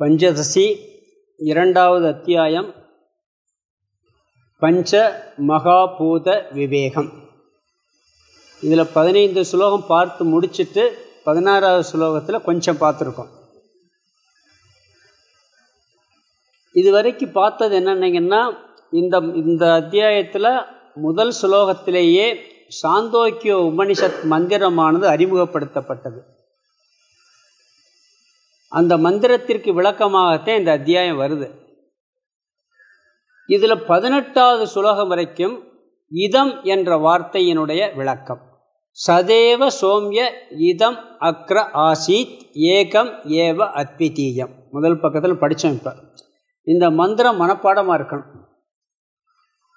பஞ்சதசி இரண்டாவது அத்தியாயம் பஞ்ச மகாபூத விவேகம். இதில் பதினைந்து ஸ்லோகம் பார்த்து முடிச்சுட்டு பதினாறாவது ஸ்லோகத்தில் கொஞ்சம் பார்த்துருக்கோம். இது வரைக்கும் பார்த்தது என்னன்னீங்கன்னா இந்த இந்த அத்தியாயத்தில் முதல் ஸ்லோகத்திலேயே சாந்தோக்கிய உபனிஷத் மந்திரமானது அறிமுகப்படுத்தப்பட்டது. அந்த மந்திரத்திற்கு விளக்கமாகத்தான் இந்த அத்தியாயம் வருது. இதில் பதினெட்டாவது சுலோகம் வரைக்கும் இதம் என்ற வார்த்தையினுடைய விளக்கம். சதேவ சோம்ய இதம் அக்ர ஆசீத் ஏகம் ஏவ அத்விதீயம். முதல் பக்கத்தில் படித்தோம் இப்போ. இந்த மந்திரம் மனப்பாடமாக இருக்கணும்.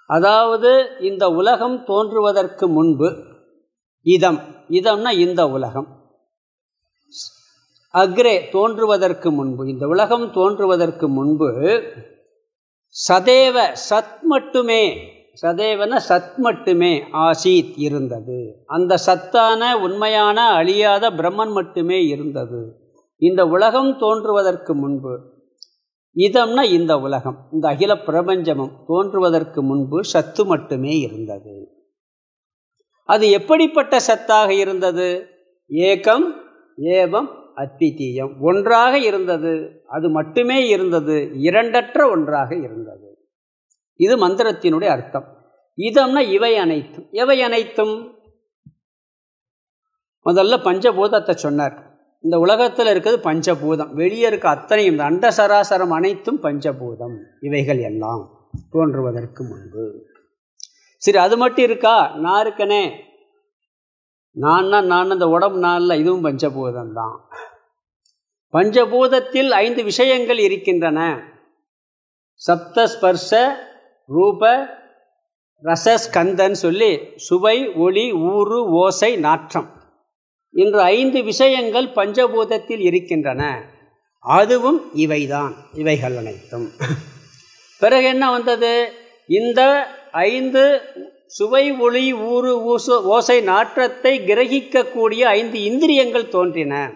அதாவது இந்த உலகம் தோன்றுவதற்கு முன்பு இதம். இதம்னா இந்த உலகம். அக்ரே தோன்றுவதற்கு முன்பு இந்த உலகம் தோன்றுவதற்கு முன்பு சதேவ சத் மட்டுமே சதேவன சத் மட்டுமே ஆசீத் இருந்தது. அந்த சத்தான உண்மையான அழியாத பிரம்மன் மட்டுமே இருந்தது. இந்த உலகம் தோன்றுவதற்கு முன்பு இதம்னா இந்த உலகம் இந்த அகில பிரபஞ்சமும் தோன்றுவதற்கு முன்பு சத்து மட்டுமே இருந்தது. அது எப்படிப்பட்ட சத்தாக இருந்தது? ஏகம் ஏவம் அத்விதீயம் ஒன்றாக இருந்தது அது மட்டுமே இருந்தது இரண்டற்ற ஒன்றாக இருந்தது. இது மந்திரத்தினுடைய அர்த்தம். இதம்னா இவை அனைத்தும். எவை அனைத்தும்? முதல்ல பஞ்சபூதத்தை சொன்னார். இந்த உலகத்தில் இருக்கிறது பஞ்சபூதம். வெளியே இருக்க அத்தனையும் இந்த அண்ட சராசரம் அனைத்தும் பஞ்சபூதம். இவைகள் எல்லாம் தோன்றுவதற்கு முன்பு. சரி அது மட்டும் இருக்கா? நான் இருக்கனே. நான்னா நான் அந்த உடம்பு நாளில் இதுவும் பஞ்சபூதம் தான் பஞ்சபூதத்தில் ஐந்து விஷயங்கள் இருக்கின்றன. சப்த ஸ்பர்ஷ ரூப ரசஸ்கந்தன் சொல்லி சுவை ஒளி ஊறு ஓசை நாற்றம். இன்று ஐந்து விஷயங்கள் பஞ்சபூதத்தில் இருக்கின்றன. அதுவும் இவைதான். இவைகள் அனைத்தும். பிறகு என்ன வந்தது? இந்த ஐந்து சுவை ஒளி ஊறு ஊசு ஓசை நாற்றத்தை கிரகிக்கக்கூடிய ஐந்து இந்திரியங்கள் தோன்றின.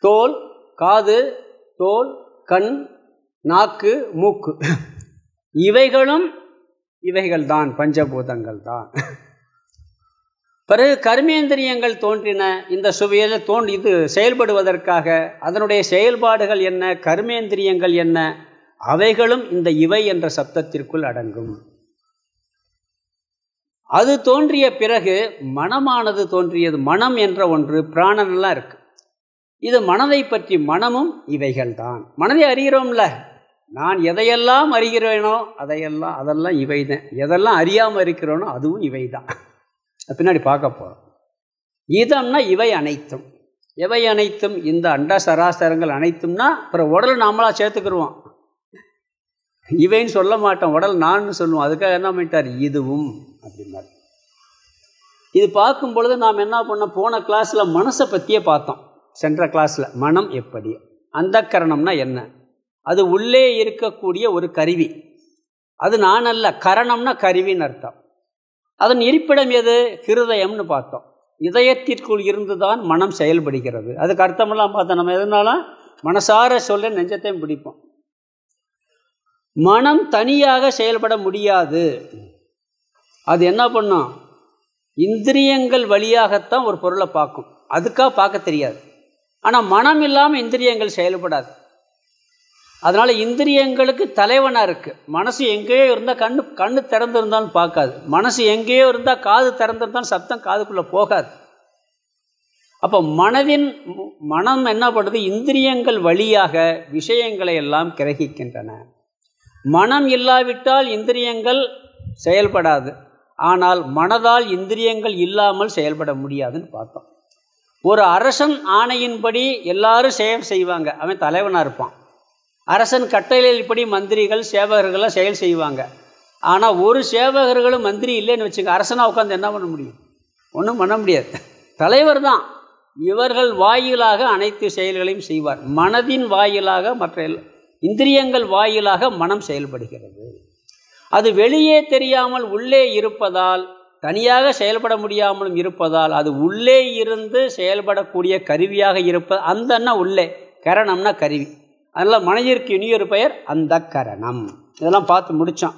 தோல் காது தோல் கண் நாக்கு மூக்கு. இவைகளும் இவைகள்தான் பஞ்சபூதங்கள் தான். பிறகு கர்மேந்திரியங்கள் தோன்றின. இந்த சுவையில் தோன்றி இது செயல்படுவதற்காக. அதனுடைய செயல்பாடுகள் என்ன? கர்மேந்திரியங்கள் என்ன? அவைகளும் இந்த இவை என்ற சப்தத்திற்குள் அடங்கும். அது தோன்றிய பிறகு மனமானது தோன்றியது. மனம் என்ற ஒன்று பிராணனெல்லாம் இருக்கு. இது மனதை பற்றி மனமும் இவைகள்தான் மனதை அறிகிறோம்ல. நான் எதையெல்லாம் அறிகிறேனோ அதையெல்லாம் அதெல்லாம் இவை தான் எதெல்லாம் அறியாமல் இருக்கிறோனோ அதுவும் இவை தான் பின்னாடி பார்க்க போகிறோம் இதம்னா இவை அனைத்தும். இவை அனைத்தும் இந்த அண்ட சராசரங்கள் அனைத்தும்னா அப்புறம் உடல் நாமளாக சேர்த்துக்கிடுவோம் இவைன்னு சொல்ல மாட்டோம். உடல் நான் சொல்லுவோம். அதுக்காக என்ன பண்ணிட்டார்? இதுவும் அப்படின்னாரு. இது பார்க்கும் பொழுது நாம் என்ன பண்ணோம் போன கிளாஸில் மனசை பற்றியே பார்த்தோம். சென்ற கிளாஸில் மனம் எப்படி? அந்த கரணம்னா என்ன? அது உள்ளே இருக்கக்கூடிய ஒரு கருவி. அது நான் அல்ல கரணம்னா கருவின்னு அர்த்தம். அதன் இருப்பிடம் எது? ஹிருதயம்னு பார்த்தோம். இதயத்திற்குள் இருந்து தான் மனம் செயல்படுகிறது. அதுக்கு அர்த்தமெல்லாம் பார்த்தோம். நம்ம எதுனாலும் மனசார சொல்ல நெஞ்சத்தையும் பிடிப்போம். மனம் தனியாக செயல்பட முடியாது. அது என்ன பண்ணும்? இந்திரியங்கள் வழியாகத்தான் ஒரு பொருளை பார்க்கும். அதுக்காக பார்க்க தெரியாது. ஆனால் மனம் இல்லாமல் இந்திரியங்கள் செயல்படாது. அதனால் இந்திரியங்களுக்கு தலைவனாக இருக்குது மனசு எங்கேயோ இருந்தால் கண்ணு கண்ணு திறந்திருந்தாலும் பார்க்காது. மனசு எங்கேயோ இருந்தால் காது திறந்திருந்தாலும் சத்தம் காதுக்குள்ளே போகாது. அப்போ மனதின் மனம் என்ன பண்ணுறது இந்திரியங்கள் வழியாக விஷயங்களை எல்லாம் கிரகிக்கின்றன. மனம் இல்லாவிட்டால் இந்திரியங்கள் செயல்படாது. ஆனால் மனதால் இந்திரியங்கள் இல்லாமல் செயல்பட முடியாதுன்னு பார்த்தோம். ஒரு அரசன் ஆணையின்படி எல்லாரும் செயல் செய்வாங்க. அவன் தலைவனாக இருப்பான். அரசன் கட்டளையின்படி மந்திரிகள் சேவகர்கள்லாம் செயல் செய்வாங்க. ஆனால் ஒரு சேவகர்களும் மந்திரி இல்லைன்னு வச்சுக்க அரசனாக உட்காந்து என்ன பண்ண முடியும்? ஒன்றும் பண்ண முடியாது. தலைவர் தான். இவர்கள் வாயிலாக அனைத்து செயல்களையும் செய்வார். மனதின் வாயிலாக மற்ற இந்திரியங்கள் வாயிலாக மனம் செயல்படுகிறது. அது வெளியே தெரியாமல் உள்ளே இருப்பதால் தனியாக செயல்பட முடியாமலும் இருப்பதால் அது உள்ளே இருந்து செயல்படக்கூடிய கருவியாக இருப்ப அந்த உள்ளே கரணம்னா கருவி. அதனால் மனதிற்கு இனியொரு பெயர் அந்த கரணம் இதெல்லாம் பார்த்து முடித்தோம்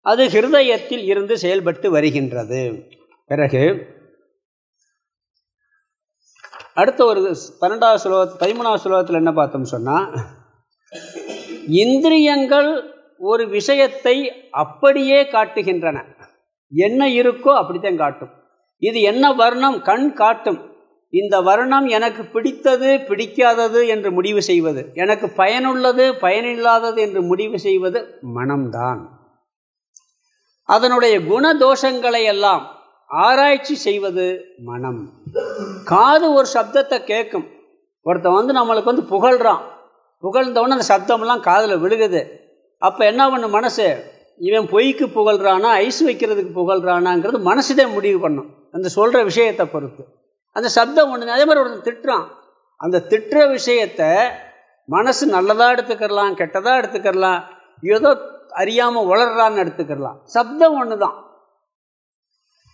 அது ஹிருதயத்தில் இருந்து செயல்பட்டு வருகின்றது. பிறகு அடுத்த ஒரு பன்னெண்டாவது ஸ்லோகத்து பதிமூணாவது ஸ்லோகத்தில் என்ன பார்த்தோம் சொன்னால் இந்திரியங்கள் ஒரு விஷயத்தை அப்படியே காட்டுகின்றன. என்ன இருக்கோ அப்படித்தான் காட்டும். இது என்ன வர்ணம்? கண் காட்டும். இந்த வர்ணம் எனக்கு பிடித்தது பிடிக்காதது என்று முடிவு செய்வது எனக்கு பயனுள்ளது பயனில்லாதது என்று முடிவு செய்வது மனம்தான். அதனுடைய குணதோஷங்களை எல்லாம் ஆராய்ச்சி செய்வது மனம். காது ஒரு சப்தத்தை கேட்கும். ஒருத்தன் வந்து நம்மளுக்கு வந்து புகழ்கிறான் புகழ்ந்தவொடனே அந்த சப்தம்லாம் காதில் விழுகுது. அப்போ என்ன பண்ணும் மனசு? இவன் பொய்க்கு புகழ்றானா ஐஸ் வைக்கிறதுக்கு புகழ்றானாங்கிறது மனசுதான் முடிவு பண்ணும். அந்த சொல்கிற விஷயத்தை பொறுத்து. அந்த சப்தம் ஒன்று அதே மாதிரி ஒருத்தன் திட்டுறான். அந்த திட்டுற விஷயத்த மனசு நல்லதாக எடுத்துக்கிறலாம் கெட்டதாக எடுத்துக்கிறலாம் ஏதோ அறியாமல் வளர்றான்னு எடுத்துக்கிறலாம். சப்தம் ஒன்று தான்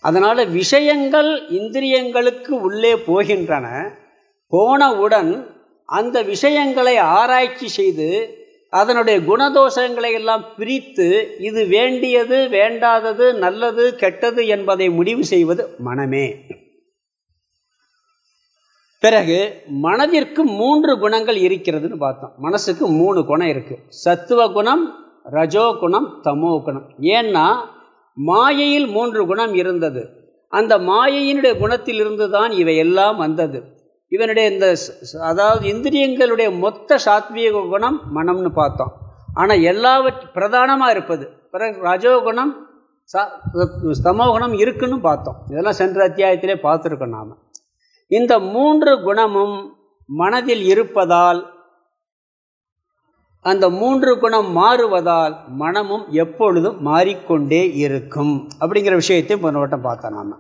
அதனால் விஷயங்கள் இந்திரியங்களுக்கு உள்ளே போகின்றன. போனவுடன் அந்த விஷயங்களை ஆராய்ச்சி செய்து அதனுடைய குணதோஷங்களை எல்லாம் பிரித்து இது வேண்டியது வேண்டாதது நல்லது கெட்டது என்பதை முடிவு செய்வது மனமே. பிறகு மனதிற்கு மூன்று குணங்கள் இருக்கிறதுன்னு பார்த்தோம். மனசுக்கு மூணு குணம் இருக்குது சத்துவ குணம் ரஜோ குணம் தமோ குணம். ஏன்னா மாயையில் மூன்று குணம் இருந்தது. அந்த மாயையினுடைய குணத்திலிருந்து தான் இவை எல்லாம் வந்தது. இவனுடைய இந்த அதாவது இந்திரியங்களுடைய மொத்த சாத்வீக குணம் மனம்னு பார்த்தோம். ஆனால் எல்லாவற்ற பிரதானமாக இருப்பது. பிறகு ரஜோகுணம் ஸ்தமோகுணம் இருக்குன்னு பார்த்தோம். இதெல்லாம் சென்ற அத்தியாயத்திலே பார்த்துருக்கோம் நாம். இந்த மூன்று குணமும் மனதில் இருப்பதால் அந்த மூன்று குணம் மாறுவதால் மனமும் எப்பொழுதும் மாறிக்கொண்டே இருக்கும். அப்படிங்கிற விஷயத்தையும் போன பார்த்தோம் நாம்.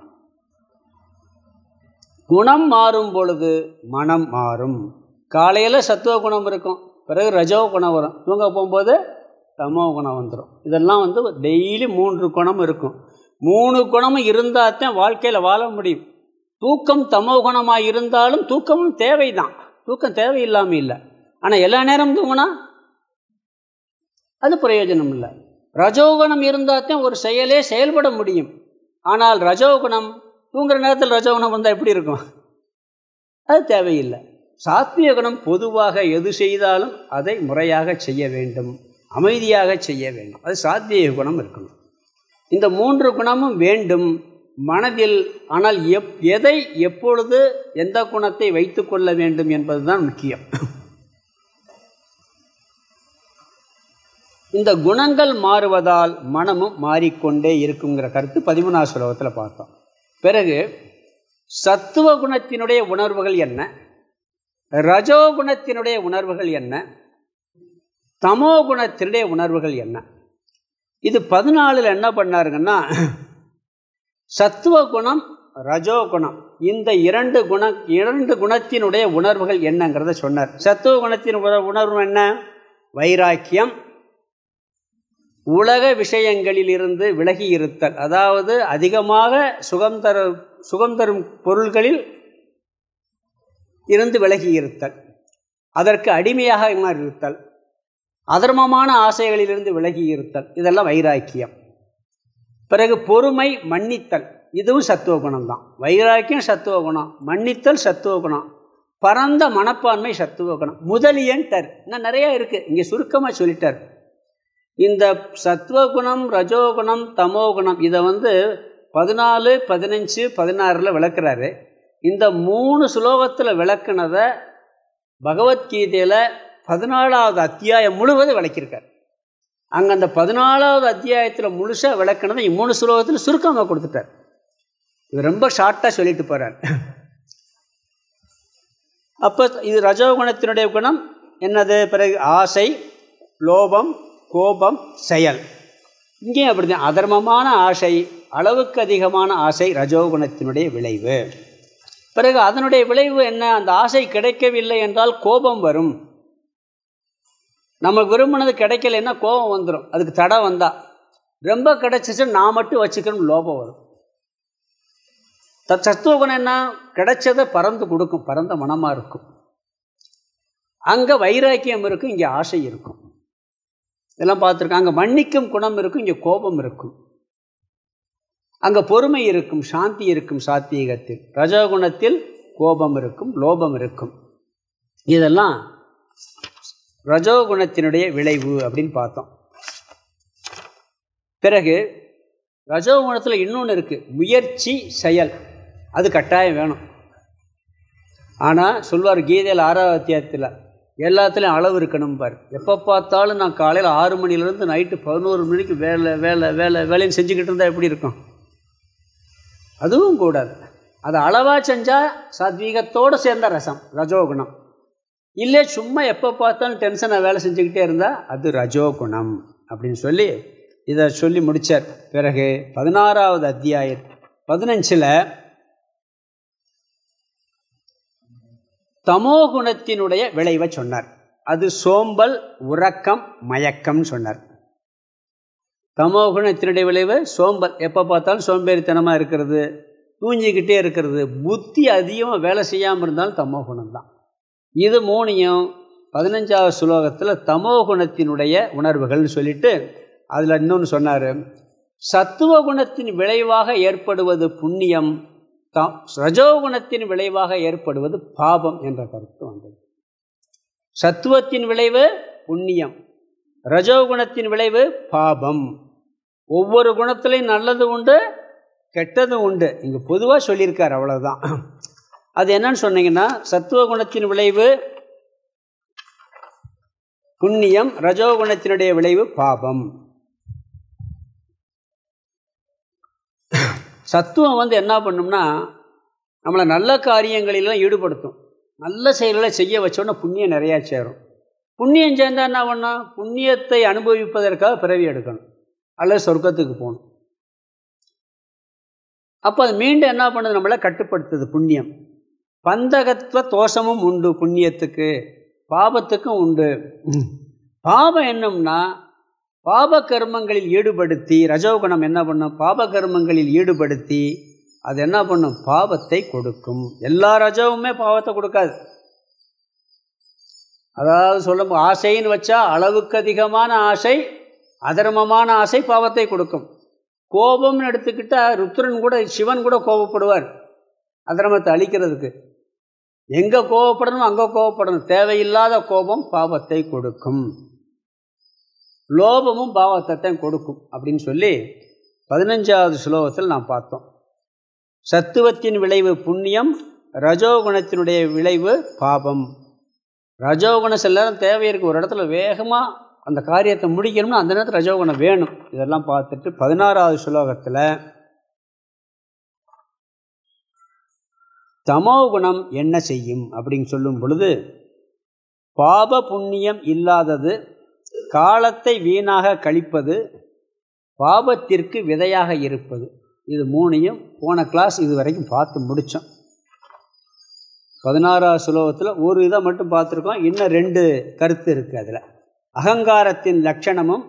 குணம் மாறும் பொழுது மனம் மாறும். காலையில் சத்துவ குணம் இருக்கும். பிறகு ரஜோ குணம் வரும். தூங்க போகும்போது தமோ குணம் வந்துடும் இதெல்லாம் வந்து டெய்லி மூன்று குணம் இருக்கும். மூணு குணமும் இருந்தால் தான் வாழ்க்கையில் வாழ முடியும். தூக்கம் தமோ குணமாக இருந்தாலும் தூக்கமும் தேவை தான் தூக்கம் தேவையில்லாமல் இல்லை. ஆனால் எல்லா நேரம் தூங்கினா அது பிரயோஜனம் இல்லை. ரஜோகுணம் இருந்தால் தான் ஒரு செயலே செயல்பட முடியும். ஆனால் ரஜோகுணம் தூங்குற நேரத்தில் ரஜோகுணம் வந்தால் எப்படி இருக்கும்? அது தேவையில்லை. சாத்விய குணம் பொதுவாக எது செய்தாலும் அதை முறையாக செய்ய வேண்டும். அமைதியாக செய்ய வேண்டும். அது சாத்விய குணம் இருக்கணும் இந்த மூன்று குணமும் வேண்டும். மனதில் ஆனால் எப் எதை எப்பொழுது எந்த குணத்தை வைத்து கொள்ள வேண்டும் என்பதுதான் முக்கியம். இந்த குணங்கள் மாறுவதால் மனமும் மாறிக்கொண்டே இருக்குங்கிற கருத்து பதிமூணாவது ஸ்லோகத்தில் பார்த்தோம். பிறகு சத்துவ குணத்தினுடைய உணர்வுகள் என்ன? ரஜோ குணத்தினுடைய உணர்வுகள் என்ன? தமோ குணத்தினுடைய உணர்வுகள் என்ன? இது பதினாலில் என்ன பண்ணாருங்கன்னா சத்துவ குணம் ரஜோ குணம் இந்த இரண்டு குண இரண்டு குணத்தினுடைய உணர்வுகள் என்னங்கிறத சொன்னார். சத்துவ குணத்தின் உணர்வு என்ன? வைராக்கியம் உலக விஷயங்களில் இருந்து விலகி இருத்தல் அதாவது அதிகமாக சுகம் தர சுகம் தரும் பொருள்களில் இருந்து விலகி இருத்தல் அதற்கு அடிமையாக இருத்தல் அதர்மமான ஆசைகளிலிருந்து விலகி இருத்தல் இதெல்லாம் வைராக்கியம். பிறகு பொறுமை மன்னித்தல். இதுவும் சத்துவ குணம் தான். வைராக்கியம் சத்துவ குணம். மன்னித்தல் சத்துவ குணம். பரந்த மனப்பான்மை சத்துவ குணம். டர் இன்னும் நிறையா இருக்குது இங்கே சுருக்கமாக சொல்லிட்டார். இந்த சத்வகுணம் ரஜோகுணம் தமோகுணம் இதை வந்து பதினாலு பதினஞ்சு பதினாறில் விளக்குறாரு. இந்த மூணு ஸ்லோகத்தில் விளக்குனதை பகவத்கீதையில் பதினாலாவது அத்தியாயம் முழுவதும் விளக்கியிருக்கார். அங்கே அந்த பதினாலாவது அத்தியாயத்தில் முழுசாக விளக்குனதை மூணு ஸ்லோகத்தில் சுருக்கமாக கொடுத்துட்டார். இது ரொம்ப ஷார்ட்டாக சொல்லிட்டு போகிறார் அப்போ இது ரஜோகுணத்தினுடைய குணம் என்னது? பிறகு ஆசை லோபம் கோபம் செயல். இங்கே அப்படிதான். அதர்மமான ஆசை அளவுக்கு அதிகமான ஆசை ரஜோகுணத்தினுடைய விளைவு. பிறகு அதனுடைய விளைவு என்ன? அந்த ஆசை கிடைக்கவில்லை என்றால் கோபம் வரும். நம்ம விரும்பினது கிடைக்கலன்னா கோபம் வந்துடும் அதுக்கு தடை வந்தால் ரொம்ப கிடைச்சிச்சு நான் மட்டும் வச்சுக்கணும் லோபம் வரும். தத்துவகுணம் என்ன? கிடைச்சதை பறந்து கொடுக்கும். பறந்த மனமாக இருக்கும். அங்கே வைராக்கியம் இருக்கும் இங்கே ஆசை இருக்கும். இதெல்லாம் பார்த்துருக்கோம் அங்கே மன்னிக்கும் குணம் இருக்கும் இங்கே கோபம் இருக்கும். அங்கே பொறுமை இருக்கும் சாந்தி இருக்கும் சாத்வீகத்தில். ரஜகுணத்தில் கோபம் இருக்கும் லோபம் இருக்கும். இதெல்லாம் ரஜோகுணத்தினுடைய விளைவு அப்படின்னு பார்த்தோம். பிறகு ரஜோகுணத்தில் இன்னொன்று இருக்குது முயற்சி செயல். அது கட்டாயம் வேணும். ஆனால் சொல்வார் கீதையில் ஆறாவது அத்தியாயத்தில் எல்லாத்துலேயும் அளவு இருக்கணும் பார். எப்போ பார்த்தாலும் நான் காலையில் ஆறு மணிலேருந்து நைட்டு பதினோரு மணிக்கு வேலை வேலை வேலை வேலைன்னு செஞ்சுக்கிட்டு இருந்தால் எப்படி இருக்கும்? அதுவும் கூடாது. அதை அளவாக செஞ்சால் சாத்வீகத்தோடு சேர்ந்த ரசம் ரஜோகுணம். இல்லை சும்மா எப்போ பார்த்தாலும் டென்ஷனாக வேலை செஞ்சுக்கிட்டே இருந்தால் அது ரஜோகுணம் அப்படின்னு சொல்லி இதை சொல்லி முடித்தார் பிறகு பதினாறாவது அத்தியாயம் பதினஞ்சில் தமோகுணத்தினுடைய விளைவை சொன்னார். அது சோம்பல் உறக்கம் மயக்கம் சொன்னார். தமோகுணத்தினுடைய விளைவு சோம்பல். எப்போ பார்த்தாலும் சோம்பேறித்தனமாக இருக்கிறது தூஞ்சிக்கிட்டே இருக்கிறது. புத்தி அதிகமாக வேலை செய்யாமல் இருந்தாலும் தமோகுணம் தான் இது மூணையும் பதினஞ்சாவது சுலோகத்தில் தமோகுணத்தினுடைய உணர்வுகள்னு சொல்லிட்டு அதில் இன்னொன்று சொன்னார். சத்துவ குணத்தின் விளைவாக ஏற்படுவது புண்ணியம் தாம் ரஜோகுணத்தின் விளைவாக ஏற்படுவது பாபம் என்ற கருத்து வந்தது. சத்துவத்தின் விளைவு புண்ணியம். ரஜோகுணத்தின் விளைவு பாபம். ஒவ்வொரு குணத்திலையும் நல்லது உண்டு கெட்டது உண்டு. இங்கே பொதுவாக சொல்லியிருக்கார் அவ்வளோதான் அது என்னன்னு சொன்னீங்கன்னா சத்துவ குணத்தின் விளைவு புண்ணியம் ரஜோகுணத்தினுடைய விளைவு பாபம். சத்துவம் வந்து என்ன பண்ணும்னா நம்மளை நல்ல காரியங்களிலாம் ஈடுபடுத்தும். நல்ல செயல்களை செய்ய வச்சோன்னா புண்ணியம் நிறையா சேரும். புண்ணியம் சேர்ந்தால் என்ன பண்ணால் புண்ணியத்தை அனுபவிப்பதற்காக பிறவி எடுக்கணும். அல்லது சொர்க்கத்துக்கு போகணும். அப்போ அது மீண்டும் என்ன பண்ணுது? நம்மளை கட்டுப்படுத்துது புண்ணியம். பந்தகத்துவ தோஷமும் உண்டு புண்ணியத்துக்கு. பாபத்துக்கும் உண்டு. பாபம் என்னம்னா பாப கர்மங்களில் ஈடுபடுத்தி ரஜோகுணம் என்ன பண்ணும்? பாப கர்மங்களில் ஈடுபடுத்தி அது என்ன பண்ணும்? பாவத்தை கொடுக்கும். எல்லா ரஜவுமே பாவத்தை கொடுக்காது. அதாவது சொல்லும் ஆசைன்னு வச்சா அளவுக்கு அதிகமான ஆசை அதர்மமான ஆசை பாவத்தை கொடுக்கும். கோபம்னு எடுத்துக்கிட்டால் ருத்ரன் கூட சிவன் கூட கோபப்படுவார். அதர்மத்தை அழிக்கிறதுக்கு. எங்கே கோபப்படணும் அங்கே கோபப்படணும். தேவையில்லாத கோபம் பாவத்தை கொடுக்கும். லோபமும் பாவத்தை கொடுக்கும் அப்படின்னு சொல்லி பதினஞ்சாவது ஸ்லோகத்தில் நாம் பார்த்தோம். சத்துவத்தின் விளைவு புண்ணியம் ரஜோகுணத்தினுடைய விளைவு பாபம். ரஜோகுணம் சில நேரம் தேவை இருக்குது ஒரு இடத்துல வேகமாக அந்த காரியத்தை முடிக்கணும்னா அந்த நேரத்தில் ரஜோகுணம் வேணும். இதெல்லாம் பார்த்துட்டு பதினாறாவது ஸ்லோகத்தில் தமோ குணம் என்ன செய்யும்? அப்படின்னு சொல்லும் பொழுது பாப புண்ணியம் இல்லாதது காலத்தை வீணாக கழிப்பது பாபத்திற்கு விதையாக இருப்பது. இது மூணையும் போன கிளாஸ் இது வரைக்கும் பார்த்து முடித்தோம் பதினாறாவது சுலோகத்தில் ஒரு இதை மட்டும் பார்த்துருக்கோம். இன்னும் ரெண்டு கருத்து இருக்குது அதில். அகங்காரத்தின் லட்சணமும்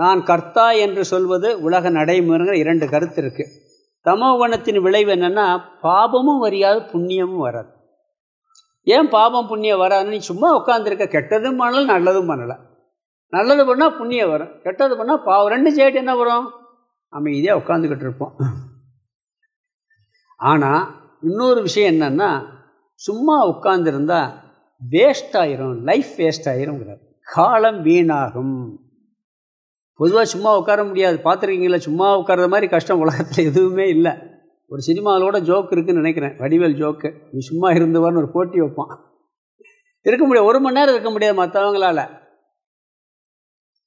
நான் கர்த்தா என்று சொல்வது உலக நடைமுறைங்கிற இரண்டு கருத்து இருக்குது தமோகுணத்தின் விளைவு என்னென்னா பாபமும் வரியாது புண்ணியமும் வராது. ஏன் பாபம் புண்ணியம் வராதுன்னு சும்மா உட்காந்துருக்க கெட்டதும் பண்ணல நல்லதும் பண்ணலை. நல்லது பண்ணால் புண்ணியம் வரும் கெட்டது பண்ணால் பாவம். ரெண்டு சேட்டு என்ன வரும்? அமைதியாக உட்காந்துக்கிட்டு இருப்போம். ஆனால் இன்னொரு விஷயம் என்னன்னா சும்மா உட்காந்துருந்தா வேஸ்ட் ஆயிரும் லைஃப் வேஸ்ட் ஆயிருங்கிறார் காலம் வீணாகும். பொதுவாக சும்மா உட்கார முடியாது. பார்த்துருக்கீங்களா? சும்மா உட்கார்ற மாதிரி கஷ்டம் உலகத்தில் எதுவுமே இல்லை. ஒரு சினிமாவிலோட ஜோக் இருக்குதுன்னு நினைக்கிறேன். வடிவேல் ஜோக்கு நீ சும்மா இருந்தவர்னு ஒரு போட்டி வைப்பான். இருக்க முடியாது. ஒரு மணி நேரம் இருக்க முடியாது மற்றவங்களால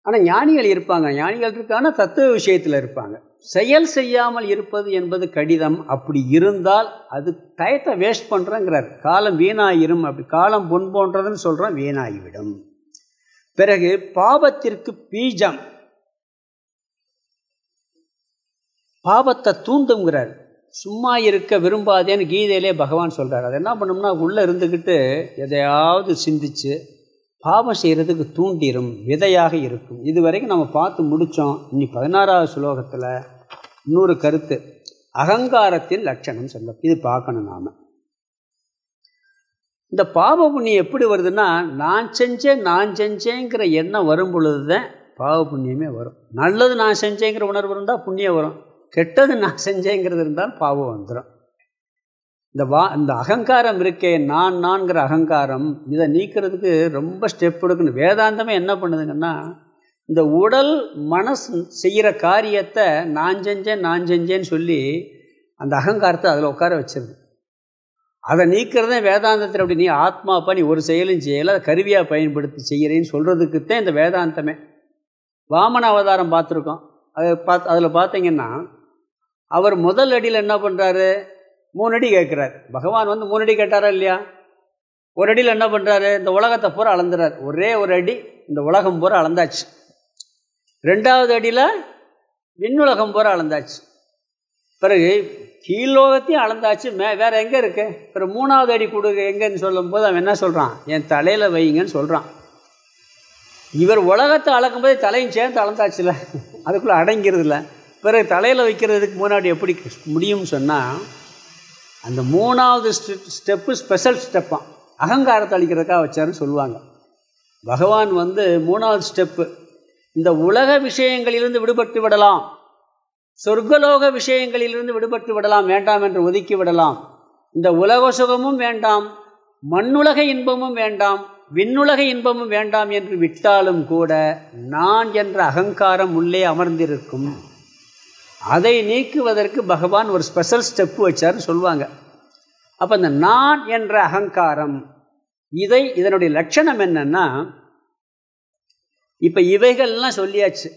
ஆனால் ஞானிகள் இருப்பாங்க. ஞானிகள் இருக்கான தத்துவ விஷயத்தில் இருப்பாங்க. செயல் செய்யாமல் இருப்பது என்பது கடிதம். அப்படி இருந்தால் அது டயத்தை வேஸ்ட் பண்ணுறேங்கிறார் காலம் வீணாயிரும். அப்படி காலம் பொன் போன்றதுன்னு சொல்கிறோம் வீணாகிவிடும். பிறகு பாவத்திற்கு பீஜம். பாவத்தை தூண்டுங்கிறார் சும்மா இருக்க விரும்பாதேன்னு கீதையிலே பகவான் சொல்கிறார் அது என்ன பண்ணோம்னா உள்ளே இருந்துக்கிட்டு எதையாவது சிந்திச்சு பாவம் செய்கிறதுக்கு தூண்டிடும் விதையாக இருக்கும். இது வரைக்கும் நம்ம பார்த்து முடித்தோம் இனி பதினாறாவது ஸ்லோகத்தில் இன்னொரு கருத்து. அகங்காரத்தின் லட்சணம் சொல்ல இது பார்க்கணும் நாம். இந்த பாவ புண்ணியம் எப்படி வருதுன்னா நான் செஞ்சேன் நான் செஞ்சேங்கிற எண்ணம் வரும் பொழுது தான் பாவ புண்ணியமே வரும். நல்லது நான் செஞ்சேங்கிற உணர்வு இருந்தால் புண்ணியம் வரும். கெட்டது நான் செஞ்சேங்கிறது இருந்தால் பாவம் வந்துடும் இந்த வா இந்த அகங்காரம் இருக்கே நான் நான்கிற அகங்காரம் இதை நீக்கிறதுக்கு ரொம்ப ஸ்டெப் எடுக்கணும். வேதாந்தமே என்ன பண்ணுதுங்கன்னா இந்த உடல் மனசு செய்கிற காரியத்தை நான் செஞ்சேன் நான் செஞ்சேன்னு சொல்லி அந்த அகங்காரத்தை அதில் உட்கார வச்சிருது. அதை நீக்கிறதே வேதாந்தத்தில் அப்படி நீ ஆத்மாப்பா நீ ஒரு செயலும் செய்யலை அதை கருவியாக பயன்படுத்தி செய்கிறேன்னு சொல்கிறதுக்கு தான் இந்த வேதாந்தமே. வாமன அவதாரம் பார்த்துருக்கோம். அதை பார்த்து அதில் பார்த்தீங்கன்னா அவர் முதல் அடியில் என்ன பண்ணுறாரு? மூணு அடி கேட்குறாரு. பகவான் வந்து மூணு அடி கேட்டாரா இல்லையா? ஒரு அடியில் என்ன பண்ணுறாரு இந்த உலகத்தை பூரா அளந்துறாரு. ஒரே ஒரு அடி இந்த உலகம் பூரா அளந்தாச்சு. ரெண்டாவது அடியில் விண்ணுலகம் பூரா அளந்தாச்சு. பிறகு கீழோகத்தையும் அளந்தாச்சு. மே வேறு எங்கே இருக்கு? பிறகு மூணாவது அடி கொடுக்க எங்கேன்னு சொல்லும்போது அவன் என்ன சொல்கிறான் என் தலையில் வைங்கன்னு சொல்கிறான் இவர் உலகத்தை அளக்கும்போது தலையும் சேர்ந்து அளந்தாச்சுல. அதுக்குள்ளே அடங்கிறது பிறகு தலையில் வைக்கிறதுக்கு முன்னாடி எப்படி முடியும்னு சொன்னால் அந்த மூணாவது ஸ்டெப்பு ஸ்பெஷல் ஸ்டெப்பாக அகங்காரத்தை அழிக்கிறதுக்காக வச்சாருன்னு சொல்லுவாங்க. பகவான் வந்து மூணாவது ஸ்டெப்பு இந்த உலக விஷயங்களிலிருந்து விடுபட்டு விடலாம். சொர்க்கலோக விஷயங்களிலிருந்து விடுபட்டு விடலாம் வேண்டாம் என்று ஒதுக்கி விடலாம். இந்த உலக சுகமும் வேண்டாம் மண்ணுலக இன்பமும் வேண்டாம் விண்ணுலக இன்பமும் வேண்டாம் என்று விட்டாலும் கூட நான் என்ற அகங்காரம் உள்ளே அமர்ந்திருக்கும். அதை நீக்குவதற்கு பகவான் ஒரு ஸ்பெஷல் ஸ்டெப்பு வச்சார்னு சொல்லுவாங்க அப்போ இந்த நான் என்ற அகங்காரம் இதை இதனுடைய லட்சணம் என்னன்னா இப்போ இவைகள்லாம் சொல்லியாச்சு.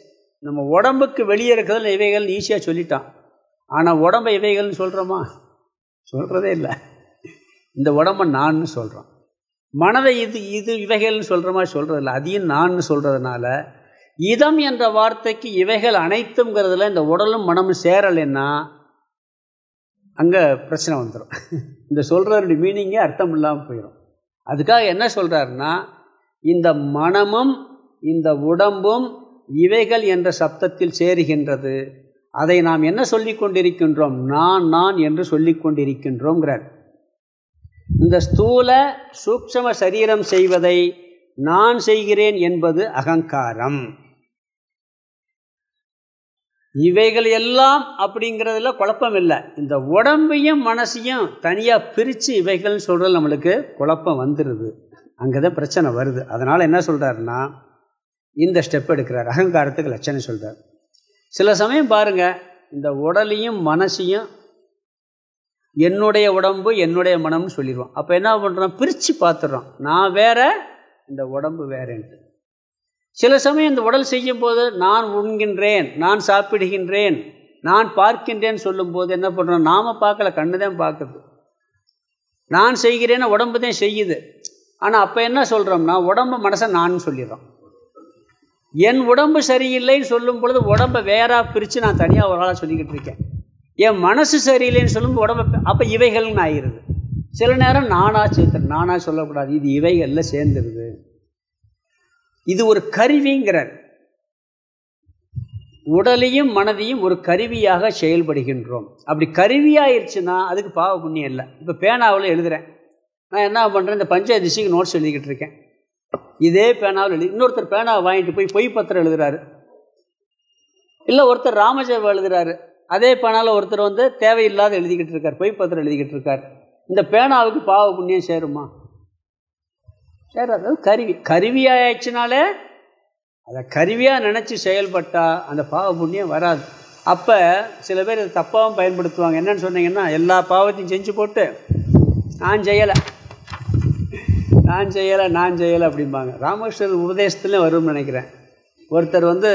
நம்ம உடம்புக்கு வெளியே இருக்கிறதுல இவைகள் ஈஸியாக சொல்லிட்டான். ஆனால் உடம்பை இவைகள்னு சொல்கிறோமா சொல்கிறதே இல்லை. இந்த உடம்பை நான்னு சொல்கிறோம் மனதை இது இது இவைகள்னு சொல்கிற மாதிரி சொல்கிறதில்ல அதையும் நான்னு சொல்கிறதுனால இதம் என்ற வார்த்தைக்கு இவைகள் அனைத்துங்கிறதுல இந்த உடலும் மனமும் சேரலைன்னா அங்கே பிரச்சனை வந்துடும் இந்த சொல்கிறதுடைய மீனிங்கே அர்த்தம் இல்லாமல் போயிடும் அதுக்காக என்ன சொல்கிறாருன்னா இந்த மனமும் இந்த உடம்பும் இவைகள் என்ற சப்தத்தில் சேருகின்றது. அதை நாம் என்ன சொல்லி கொண்டிருக்கின்றோம்? நான் நான் என்று சொல்லி கொண்டிருக்கின்றோங்கிறார் இந்த ஸ்தூல சூக்ஷம சரீரம் செய்வதை நான் செய்கிறேன் என்பது அகங்காரம். இவைகள் எல்லாம் அப்படிங்கிறதுல குழப்பம் இல்லை. இந்த உடம்பையும் மனசையும் தனியாக பிரித்து இவைகள்னு சொல்கிறது நம்மளுக்கு குழப்பம் வந்துடுது அங்கே தான் பிரச்சனை வருது. அதனால் என்ன சொல்கிறாருன்னா இந்த ஸ்டெப் எடுக்கிறார். அகங்காரத்துக்கு லட்சணம் சொல்கிறார் சில சமயம் பாருங்கள் இந்த உடலையும் மனசையும் என்னுடைய உடம்பு என்னுடைய மனம்னு சொல்லிடுவோம். அப்போ என்ன பண்ணுறோம் பிரித்து பார்த்துடுறோம். நான் வேற இந்த உடம்பு வேறேன்ட்டு. சில சமயம் இந்த உடல் செய்யும் போது நான் உண்கின்றேன் நான் சாப்பிடுகின்றேன் நான் பார்க்கின்றேன் சொல்லும்போது என்ன பண்ணுறோம் நாம் பார்க்கல கண்ணு தான் பார்க்குது. நான் செய்கிறேன்னு உடம்பு தான் செய்யுது. ஆனால் அப்போ என்ன சொல்கிறோம்னா உடம்பு மனசை நான் சொல்லிடுறோம். என் உடம்பு சரியில்லைன்னு சொல்லும் பொழுது உடம்பை வேறாக பிரித்து நான் தனியாக ஒரு ஆளாக சொல்லிக்கிட்டு இருக்கேன். என் மனசு சரியில்லைன்னு சொல்லும் உடம்பை அப்போ இவைகள்னு ஆயிடுது. சில நேரம் நானாக சேர்த்துறேன் நானாக சொல்லக்கூடாது. இது இவைகளில் சேர்ந்துருது. இது ஒரு கருவிங்கிறார். உடலையும் மனதையும் ஒரு கருவியாக செயல்படுகின்றோம். அப்படி கருவியாயிருச்சுன்னா அதுக்கு பாவ புண்ணியம் இல்லை. இப்போ பேனாவில் எழுதுகிறேன் நான் என்ன பண்ணுறேன் இந்த பஞ்சாயத்து நோட்ஸ் எழுதிக்கிட்டு இருக்கேன். இதே பேனாவில் எழுதி இன்னொருத்தர் பேனாவை வாங்கிட்டு போய் பொய் பத்திரம் எழுதுறாரு. இல்லை ஒருத்தர் ராமஜெபம் எழுதுறாரு. அதே பேனாவில் ஒருத்தர் வந்து தேவையில்லாத எழுதிக்கிட்டு இருக்கார் பொய் பத்திரம் எழுதிக்கிட்டு இருக்கார். இந்த பேனாவுக்கு பாவ புண்ணியம் சேருமா? சேராது கருவி. கருவியாயிடுச்சுனாலே அதை கருவியாக நினச்சி செயல்பட்டால் அந்த பாவ புண்ணியம் வராது. அப்போ சில பேர் இதை தப்பாகவும் பயன்படுத்துவாங்க. என்னன்னு சொன்னீங்கன்னா எல்லா பாவத்தையும் செஞ்சு போட்டு நான் செய்யலை. நான் செய்யலை நான் செய்யலை அப்படிம்பாங்க. ராமகிருஷ்ணர் உபதேசத்துலேயும் வரும்னு நினைக்கிறேன். ஒருத்தர் வந்து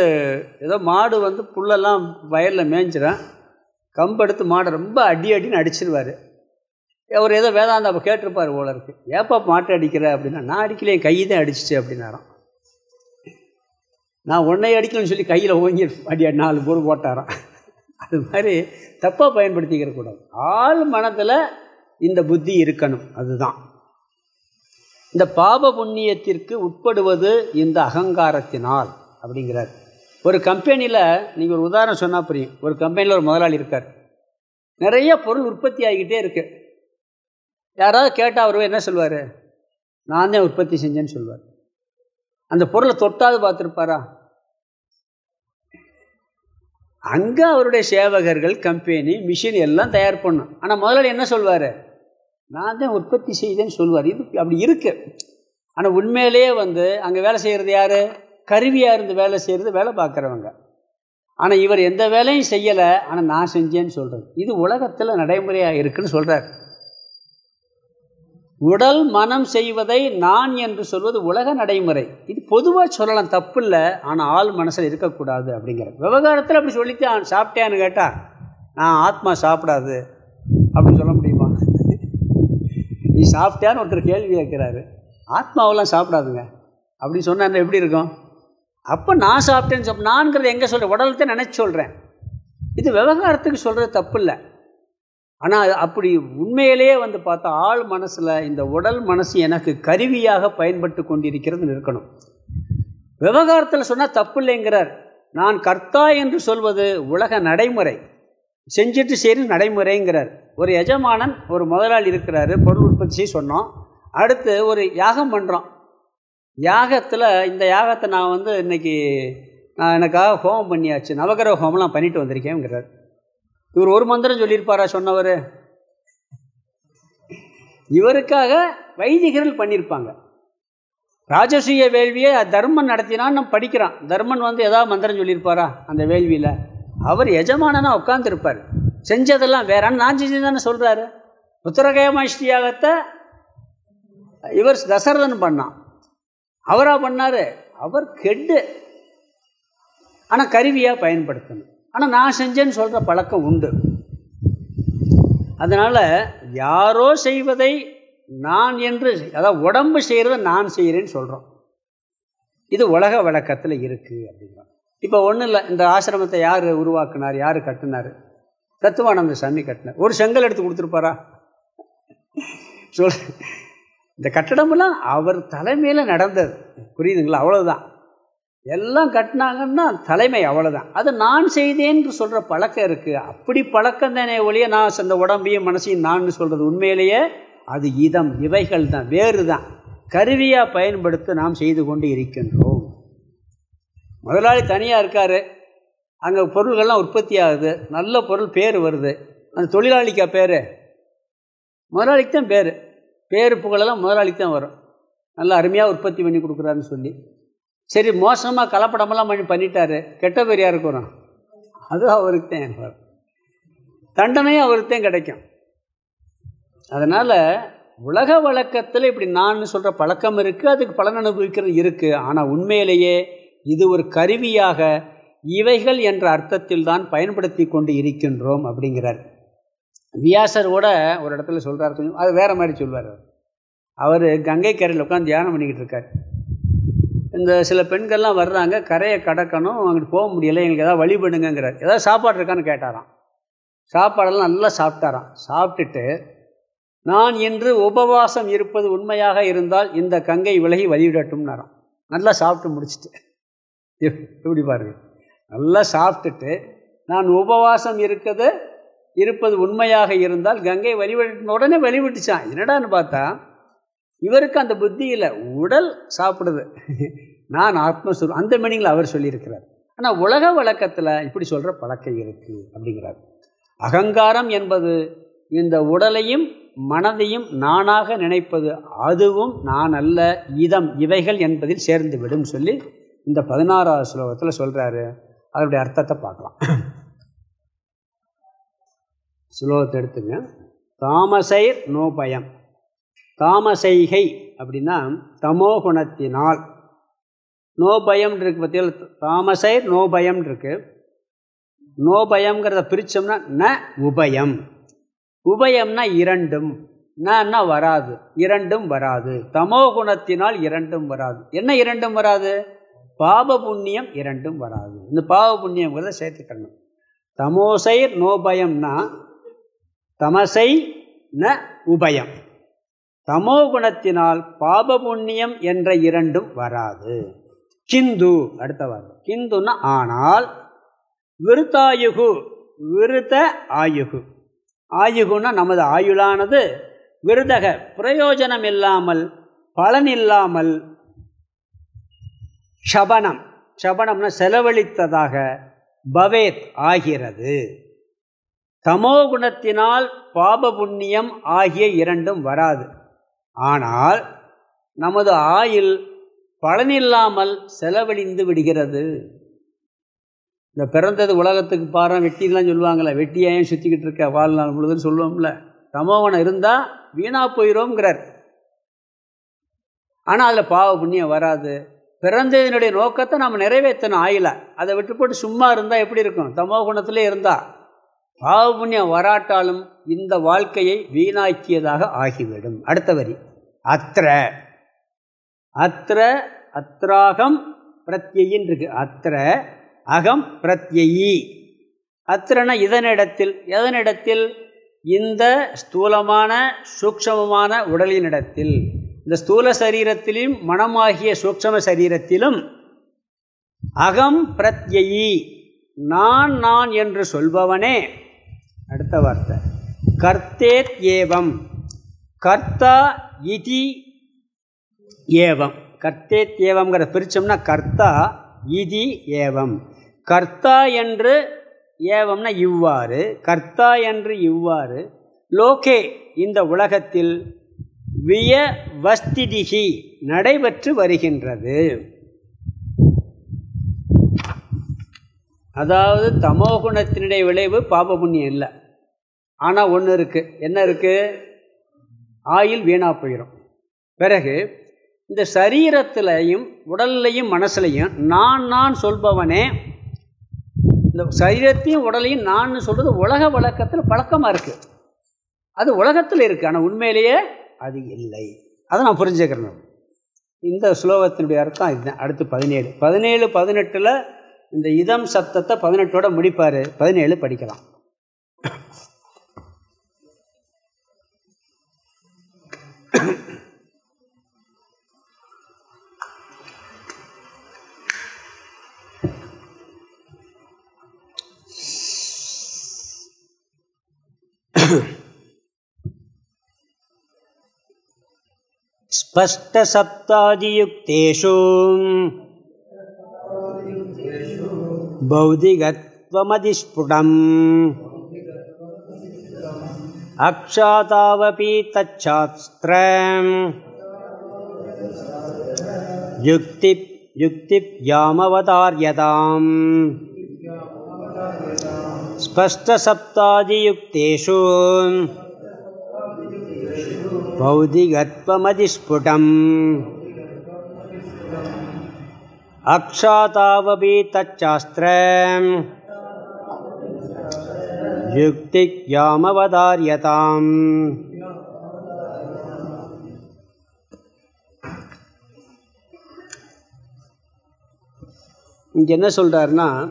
ஏதோ மாடு வந்து புல்லெல்லாம் வயலில் மேய்ஞ்சிடும் கம்பெடுத்து மாடை ரொம்ப அடி அடின்னு அடிச்சிருவார். அவர் ஏதோ வேதாந்தா அப்போ கேட்டிருப்பார் போல இருக்கு. ஏப்பா மாட்டை அடிக்கிற அப்படின்னா நான் அடிக்கல என் கை தான் அடிச்சிச்சு அப்படின்னாராம். நான் உன்னை அடிக்கணும்னு சொல்லி கையில் ஓங்கி அடி நாலு பொருள் போட்டாராம். அது மாதிரி தப்பாக பயன்படுத்திக்கிற கூடாது. ஆள் மனத்தில் இந்த புத்தி இருக்கணும். அதுதான். இந்த பாப புண்ணியத்திற்கு உட்படுவது இந்த அகங்காரத்தினால் அப்படிங்கிறார். ஒரு கம்பெனியில் நீங்கள் ஒரு உதாரணம் சொன்னால் புரியும். ஒரு கம்பெனியில் ஒரு முதலாளி இருக்கார். நிறைய பொருள் உற்பத்தி ஆகிக்கிட்டே இருக்குது யாராவது கேட்டால் அவர் என்ன சொல்வார்? நான் தான் உற்பத்தி செஞ்சேன்னு சொல்வார். அந்த பொருளை தொட்டாது பார்த்துருப்பாரா? அங்கே அவருடைய சேவகர்கள் கம்பெனி மிஷின் எல்லாம் தயார் பண்ணும் ஆனால் முதல்ல என்ன சொல்வார்? நான் தான் உற்பத்தி செய்தேன்னு சொல்லுவார் இது அப்படி இருக்கு. ஆனால் உண்மையிலேயே வந்து அங்கே வேலை செய்கிறது யார்? கருவியாக இருந்து வேலை செய்கிறது வேலை பார்க்குறவங்க. ஆனால் இவர் எந்த வேலையும் செய்யலை. ஆனால் நான் செஞ்சேன்னு சொல்கிறது இது உலகத்தில் நடைமுறையாக இருக்குன்னு சொல்கிறார் உடல் மனம் செய்வதை நான் என்று சொல்வது உலக நடைமுறை. இது பொதுவாக சொல்லலாம் தப்பு இல்லை ஆனால் ஆள் மனசில் இருக்கக்கூடாது அப்படிங்கிற. விவகாரத்தில் அப்படி சொல்லித்தான் சாப்பிட்டேன்னு கேட்டால் நான் ஆத்மா சாப்பிடாது அப்படின்னு சொல்ல முடியுமா? நீ சாப்பிட்டியான்னு ஒருத்தர் கேள்வி கேட்குறாரு. ஆத்மாவெல்லாம் சாப்பிடாதுங்க. அப்படின்னு சொன்னால் எப்படி இருக்கும்? அப்போ நான் சாப்பிட்டேன்னு சொல் நான்கிறது எங்கே சொல்கிறேன் உடலத்தை நினச்சி சொல்கிறேன் இது விவகாரத்துக்கு சொல்கிறது தப்பு இல்லை ஆனால் அப்படி உண்மையிலேயே வந்து பார்த்தா ஆள் மனசில் இந்த உடல் மனசு எனக்கு கருவியாக பயன்பட்டு கொண்டிருக்கிறது இருக்கணும். விவகாரத்தில் சொன்னால் தப்பு இல்லைங்கிறார் நான் கர்த்தா என்று சொல்வது உலக நடைமுறை. செஞ்சுட்டு சரி நடைமுறைங்கிறார். ஒரு எஜமானன் ஒரு முதலாளி இருக்கிறாரு பொருள் உற்பத்தி செய்ய சொன்னோம். அடுத்து ஒரு யாகம் பண்ணுறோம் யாகத்தில் இந்த யாகத்தை நான் வந்து இன்னைக்கு நான் எனக்காக ஹோமம் பண்ணியாச்சு. நவகிரக ஹோமெலாம் பண்ணிட்டு வந்திருக்கேங்கிறார். இவர் ஒரு மந்திரம் சொல்லியிருப்பாரா சொன்னவர்? இவருக்காக வைதிகர்கள் பண்ணியிருப்பாங்க. ராஜசூய வேள்வியை தர்மன் நடத்தினான்னு நம்ம படிக்கிறான். தர்மன் வந்து ஏதாவது மந்திரம் சொல்லியிருப்பாரா அந்த வேள்வியில்? அவர் எஜமானனா உட்காந்துருப்பார் செஞ்சதெல்லாம் வேற நான் செஞ்சதானே சொல்கிறாரு உத்தரகேமாஷ்டியாகத்தை இவர் தசரதன் பண்ணான். அவரா பண்ணார்? அவர் கெட்டு. ஆனால் கருவியாக பயன்படுத்தணும். ஆனால் நான் செஞ்சேன்னு சொல்கிற பழக்கம் உண்டு. அதனால் யாரோ செய்வதை நான் என்று அதாவது உடம்பு செய்கிறத நான் செய்கிறேன்னு சொல்கிறோம் இது உலக வழக்கத்தில் இருக்குது அப்படிங்கிறோம் இப்போ ஒன்றும் இல்லை இந்த ஆசிரமத்தை யார் உருவாக்குனார் யார் கட்டினார்? தத்துவானந்த சாமி கட்டினார். ஒரு செங்கல் எடுத்து கொடுத்துருப்பாரா? சொல் இந்த கட்டடமெல்லாம் அவர் தலைமையில் நடந்தது. புரியுதுங்களா? அவ்வளோதான் எல்லாம் கட்டினாங்கன்னா தலைமை அவ்வளோதான் அது நான் செய்தேன்னு சொல்கிற பழக்கம் இருக்குது அப்படி பழக்கம் தானே ஒழிய நான் அந்த உடம்பையும் மனசையும் நான் சொல்கிறது உண்மையிலேயே? அது இதம் இவைகள் தான் வேறு தான் கருவியாக பயன்படுத்த நாம் செய்து கொண்டு இருக்கின்றோம். முதலாளி தனியாக இருக்கார். அங்கே பொருள்கள்லாம் உற்பத்தி ஆகுது. நல்ல பொருள் பேர் வருது. அந்த தொழிலாளிக்கா பேர்? முதலாளிக்கு தான் பேர். பேர் புகழெல்லாம் முதலாளிக்கு தான் வரும். நல்லா அருமையாக உற்பத்தி பண்ணி கொடுக்குறாருன்னு சொல்லி. சரி மோசமாக கலப்படமெல்லாம் பண்ணி பண்ணிட்டாரு. கெட்ட பேர் யாருக்கு வரும் அது அவருக்கு தான் வரும் தண்டனையும் அவருக்கு தான் கிடைக்கும். அதனால் உலக வழக்கத்தில் இப்படி நான் சொல்கிற பழக்கம் இருக்குது அதுக்கு பலன் அனுபவிக்கிறது இருக்குது ஆனால் உண்மையிலேயே இது ஒரு கருவியாக இவைகள் என்ற அர்த்தத்தில் தான் பயன்படுத்தி கொண்டு இருக்கின்றோம் அப்படிங்கிறார். வியாசர் கூட ஒரு இடத்துல சொல்கிறார் கொஞ்சம் அது வேறு மாதிரி சொல்வார் அவர். கங்கை கரையில் உட்காந்து தியானம் பண்ணிக்கிட்டு இருக்கார். இந்த சில பெண்கள்லாம் வர்றாங்க கரையை கடக்கணும் அங்கிட்டு போக முடியலை எங்களுக்கு ஏதாவது வழிபடுங்கிறார் ஏதாவது சாப்பாடு இருக்கான்னு கேட்டாராம். சாப்பாடெல்லாம் நல்லா சாப்பிட்டாராம். சாப்பிட்டுட்டு நான் இன்று உபவாசம் இருப்பது உண்மையாக இருந்தால் இந்த கங்கை விலகி வழிவிடட்டும்னாராம். நல்லா சாப்பிட்டு முடிச்சுட்டு. எப்படி பாருங்க. நல்லா சாப்பிட்டுட்டு நான் உபவாசம் இருக்கிறது இருப்பது உண்மையாக இருந்தால் கங்கை வழிவிட்டு உடனே வழிவிட்டுச்சான் என்னடான்னு பார்த்தா இவருக்கு அந்த புத்தி இல்லை உடல் சாப்பிடுது. நான் ஆத்மஸ்வரூப் அந்த மீனிங்கில் அவர் சொல்லியிருக்கிறார். ஆனால் உலக வழக்கத்தில் இப்படி சொல்கிற பழக்கம் இருக்குது அப்படிங்கிறார். அகங்காரம் என்பது இந்த உடலையும் மனதையும் நானாக நினைப்பது அதுவும் நான் அல்ல இதம் இவைகள் என்பதில் சேர்ந்து விடும் சொல்லி இந்த பதினாறாவது ஸ்லோகத்தில் சொல்கிறாரு அதனுடைய அர்த்தத்தை பார்க்கலாம். ஸ்லோகத்தை எடுத்துங்க. தாமசைர் நோபயம். தாமசைகை அப்படின்னா தமோ குணத்தினால். நோ பயம் இருக்கு பார்த்தீங்கன்னா தாமசை நோ பயம் இருக்கு. நோ பயம்ங்கிறத பிரித்தோம்னா ந உபயம். உபயம்னா இரண்டும். நன்னா வராது. இரண்டும் வராது. தமோ குணத்தினால் இரண்டும் வராது. என்ன இரண்டும் வராது? பாப புண்ணியம் இரண்டும் வராது. இந்த பாப புண்ணியங்கிறத சேர்த்துக்கணும். தமோசை நோபயம்னா தமசை ந உபயம். தமோ குணத்தினால் பாப புண்ணியம் என்ற இரண்டும் வராது. கிந்து அடுத்த வாரம். கிந்துன்னா ஆனால் விருத்தாயுகு விருத ஆயுகு. ஆயுகுன்னா நமது ஆயுளானது விருதக பிரயோஜனம் இல்லாமல் பலன் இல்லாமல் ஷபனம் ஷபனம்னா செலவழித்ததாக பவேத் ஆகிறது. தமோ குணத்தினால் பாப புண்ணியம் ஆகிய இரண்டும் வராது. ஆனால் நமது ஆயில் பலனில்லாமல் செலவழிந்து விடுகிறது. இந்த பிறந்தது உலகத்துக்கு பாரு வெட்டிலாம் சொல்லுவாங்களே வெட்டியாயும் சுற்றிக்கிட்டு இருக்க வாழ்நாள் முழுதுன்னு சொல்லுவோம்ல. தமோவனம் இருந்தால் வீணாக போயிடும்ங்கிறார். ஆனால் அதில் பாவ புண்ணியம் வராது. பிறந்ததினுடைய நோக்கத்தை நம்ம நிறைவேற்றணும் ஆயில அதை விட்டு போட்டு சும்மா இருந்தால் எப்படி இருக்கும்? தமோ குணத்திலே இருந்தால் பாவ புண்ணியம் வராட்டாலும் இந்த வாழ்க்கையை வீணாக்கியதாக ஆகிவிடும். அடுத்த வரி. அத்திர அத்திர அத்ராகம் பிரத்யின் இருக்கு. அத்திர அகம் பிரத்யி அத்திரன இதனிடத்தில் எதனிடத்தில்? இந்த ஸ்தூலமான சூக்ஷமமான உடலினிடத்தில். இந்த ஸ்தூல சரீரத்திலும் மனமாகிய சூக்ஷம சரீரத்திலும் அகம் பிரத்யி நான் நான் என்று சொல்பவனே. அடுத்த வார்த்தை. கர்த்தேத் ஏவம். கர்த்தா இதி ஏவம். கர்த்தேத் ஏவம்ங்கிற பிரித்தோம்னா கர்த்தா இதி ஏவம். கர்த்தா என்று ஏவம்னா இவ்வாறு கர்த்தா என்று இவ்வாறு லோகே இந்த உலகத்தில் விய வஸ்திதிகி நடைபெற்று வருகின்றது. அதாவது தமோகுணத்தினுடைய விளைவு பாப புண்ணியம் இல்லை. ஆனால் ஒன்று இருக்குது என்ன இருக்குது ஆயில் வீணாக போயிடும் பிறகு இந்த சரீரத்திலையும் உடல்லையும் மனசுலையும் நான் நான் சொல்பவனே இந்த சரீரத்தையும் உடலையும் நான் சொல்கிறது உலக வழக்கத்தில் பழக்கமாக இருக்குது அது உலகத்தில் இருக்குது ஆனால் உண்மையிலேயே அது இல்லை. அதை நான் புரிஞ்சுக்கிறேன். இந்த ஸ்லோகத்தினுடைய அர்த்தம் இதுதான் அடுத்து பதினேழு. பதினேழு பதினெட்டில் இந்த இதம் சத்தத்தை பதினெட்டோட முடிப்பார். பதினேழு படிக்கலாம். स्पष्टसप्तादियुक्तेषु बौद्धिकत्वमधिस्फुटम् अक्षातावपि तच्छास्त्र युक्ति युक्तिव्यामवतार्यताम् स्पष्टसप्तादियुक्तेषु भौतिकत्वमधिस्फुटम् अक्षातावपि तच्चास्त्र யுக்தியாமவதாரியதாம் இங்கே என்ன சொல்கிறாருன்னா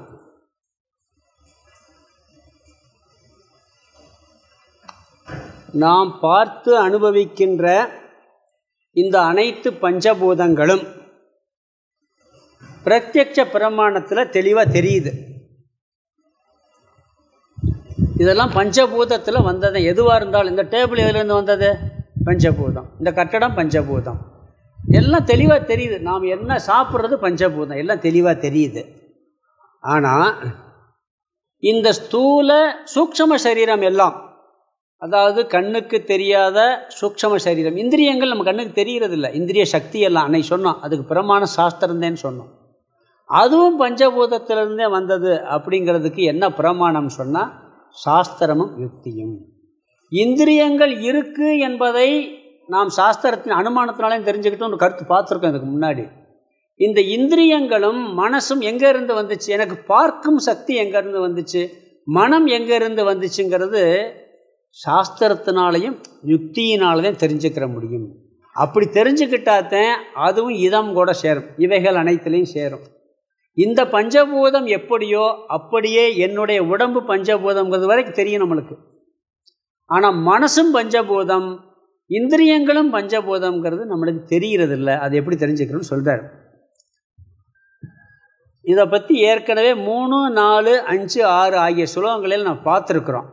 நாம் பார்த்து அனுபவிக்கின்ற இந்த அனைத்து பஞ்சபூதங்களும் பிரத்யட்ச பிரமாணத்தில் தெளிவாக தெரியுது. இதெல்லாம் பஞ்சபூதத்தில் வந்தது. எதுவாக இருந்தாலும் இந்த டேபிள் எதுலேருந்து வந்தது? பஞ்சபூதம். இந்த கட்டடம் பஞ்சபூதம். எல்லாம் தெளிவாக தெரியுது. நாம் என்ன சாப்பிட்றது? பஞ்சபூதம். எல்லாம் தெளிவாக தெரியுது. ஆனால் இந்த ஸ்தூல சூக்ஷம சரீரம் எல்லாம் அதாவது கண்ணுக்கு தெரியாத சூக்ஷம சரீரம் இந்திரியங்கள் நம்ம கண்ணுக்கு தெரிகிறதில்ல. இந்திரிய சக்தி எல்லாம் அன்னைக்கு சொன்னோம் அதுக்கு பிரமாண சாஸ்திரந்தேன்னு சொன்னோம். அதுவும் பஞ்சபூதத்திலிருந்தே வந்தது அப்படிங்கிறதுக்கு என்ன பிரமாணம் சொன்னால் சாஸ்திரமும் யுக்தியும். இந்திரியங்கள் இருக்குது என்பதை நாம் சாஸ்திரத்தின் அனுமானத்தினாலையும் தெரிஞ்சுக்கிட்டோம் ஒரு கருத்து பார்த்துருக்கோம் இதுக்கு முன்னாடி. இந்த இந்திரியங்களும் மனசும் எங்கேருந்து வந்துச்சு? எனக்கு பார்க்கும் சக்தி எங்கேருந்து வந்துச்சு? மனம் எங்கேருந்து வந்துச்சுங்கிறது சாஸ்திரத்தினாலையும் யுக்தியினாலையும் தெரிஞ்சுக்கிற முடியும். அப்படி தெரிஞ்சுக்கிட்டாதான் அதுவும் இதம் கூட சேரும். இவைகள் அனைத்துலேயும் சேரும். இந்த பஞ்சபூதம் எப்படியோ அப்படியே என்னுடைய உடம்பு பஞ்சபூதம்ங்கிறது வரைக்கும் தெரியும் நம்மளுக்கு. ஆனால் மனசும் பஞ்சபூதம் இந்திரியங்களும் பஞ்சபூதம்ங்கிறது நம்மளுக்கு தெரிகிறது இல்லை அது எப்படி தெரிஞ்சுக்கிறோன்னு சொல்கிறார் இதை பற்றி ஏற்கனவே மூணு நாலு அஞ்சு ஆறு ஆகிய சுலோகங்களில் நான் பார்த்துருக்குறோம்.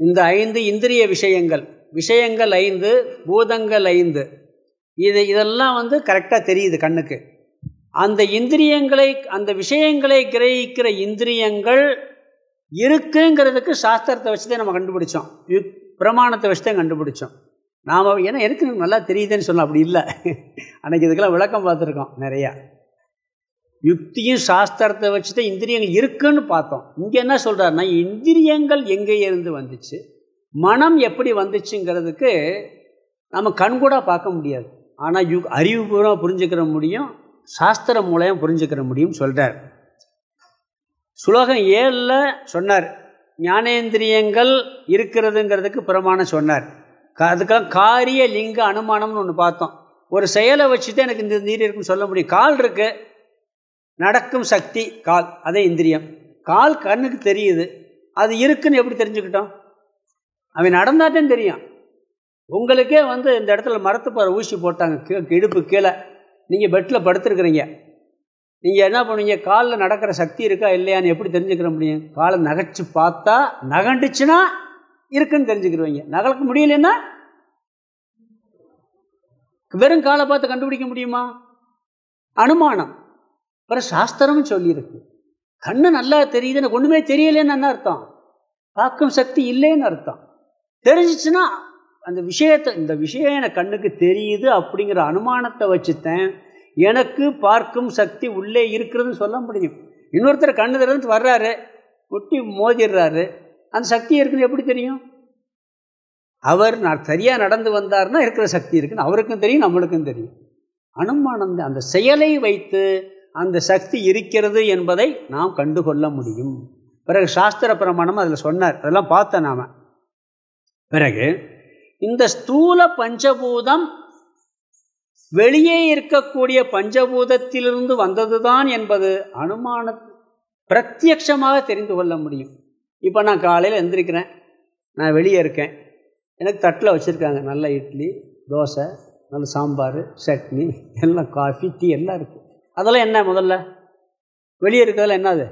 இந்த ஐந்து இந்திரிய விஷயங்கள் விஷயங்கள் ஐந்து பூதங்கள் ஐந்து. இது இதெல்லாம் வந்து கரெக்டாக தெரியுது கண்ணுக்கு. அந்த இந்திரியங்களை அந்த விஷயங்களை கிரகிக்கிற இந்திரியங்கள் இருக்குங்கிறதுக்கு சாஸ்திரத்தை வச்சு தான் நம்ம கண்டுபிடிச்சோம். யுக் பிரமாணத்தை வச்சு தான் கண்டுபிடிச்சோம். நாம் ஏன்னா எனக்கு நல்லா தெரியுதுன்னு சொல்ல அப்படி இல்லை. அன்றைக்கி இதுக்கெல்லாம் விளக்கம் பார்த்துருக்கோம் நிறையா. யுக்தியும் சாஸ்திரத்தை வச்சு தான் இந்திரியங்கள் இருக்குன்னு பார்த்தோம். இங்கே என்ன சொல்கிறாருன்னா இந்திரியங்கள் எங்கே இருந்து வந்துச்சு மனம் எப்படி வந்துச்சுங்கிறதுக்கு நம்ம கண்கூடாக பார்க்க முடியாது. ஆனால் யு அறிவுபூர்வமாக புரிஞ்சுக்கிற முடியும் சாஸ்திரம் மூலயம் புரிஞ்சுக்கிற முடியும் சொல்கிறார் சுலோகம் ஏழில் சொன்னார் ஞானேந்திரியங்கள் இருக்கிறதுங்கிறதுக்கு பிரமாணம் சொன்னார். அதுக்கெல்லாம் காரிய லிங்க அனுமானம்னு ஒன்று பார்த்தோம். ஒரு செயலை வச்சு தான் எனக்கு இந்த நீர் இருக்குன்னு சொல்ல முடியும். கால் இருக்கு நடக்கும் சக்தி கால் அதே இந்திரியம். கால் கண்ணுக்கு தெரியுது அது இருக்குன்னு எப்படி தெரிஞ்சுக்கிட்டோம்? அவன் நடந்தாத்தான் தெரியும். உங்களுக்கே வந்து இந்த இடத்துல மரத்து பாரு ஊசி போட்டாங்க கீ இடுப்பு கீழே. நீங்கள் பெட்டில் படுத்துருக்குறீங்க. நீங்கள் என்ன பண்ணுவீங்க? காலில் நடக்கிற சக்தி இருக்கா இல்லையான்னு எப்படி தெரிஞ்சுக்கிற முடியும்? காலை நகைச்சு பார்த்தா நகண்டுச்சுன்னா இருக்குன்னு தெரிஞ்சுக்கிடுவீங்க நகலுக்கு முடியலன்னா? வெறும் காலை பார்த்து கண்டுபிடிக்க முடியுமா? அனுமானம். அப்புறம் சாஸ்திரம் சொல்லியிருக்கு. கண்ணு நல்லா தெரியுது எனக்கு ஒன்றுமே தெரியலேன்னு என்ன அர்த்தம்? பார்க்கும் சக்தி இல்லைன்னு அர்த்தம். தெரிஞ்சிச்சுன்னா அந்த விஷயத்தை இந்த விஷயம் எனக்கு கண்ணுக்கு தெரியுது அப்படிங்கிற அனுமானத்தை வச்சுத்தேன் எனக்கு பார்க்கும் சக்தி உள்ளே இருக்கிறதுன்னு சொல்ல முடியும். இன்னொருத்தர் கண்ணு திறந்து வர்றாரு ஒட்டி மோதிடுறாரு அந்த சக்தி இருக்குன்னு எப்படி தெரியும்? அவர் நான் சரியாக நடந்து வந்தார்னா இருக்கிற சக்தி இருக்குன்னு அவருக்கும் தெரியும் நம்மளுக்கும் தெரியும். அனுமானம் அந்த செயலை வைத்து அந்த சக்தி இருக்கிறது என்பதை நாம் கண்டுகொள்ள முடியும். பிறகு சாஸ்திர பிரமாணம் அதில் சொன்னார் அதெல்லாம் பார்த்தேன் நாம். பிறகு இந்த ஸ்தூல பஞ்சபூதம் வெளியே இருக்கக்கூடிய பஞ்சபூதத்திலிருந்து வந்ததுதான் என்பது அனுமான பிரத்யட்சமாக தெரிந்து கொள்ள முடியும். இப்போ நான் காலையில் எழுந்திருக்கிறேன் நான் வெளியே இருக்கேன். எனக்கு தட்டில் வச்சுருக்காங்க. நல்ல இட்லி தோசை நல்ல சாம்பார் சட்னி எல்லாம் காஃபி டீ எல்லாம் இருக்குது அதெல்லாம் என்ன முதல்ல? வெளியே இருக்கிறதுல என்னது?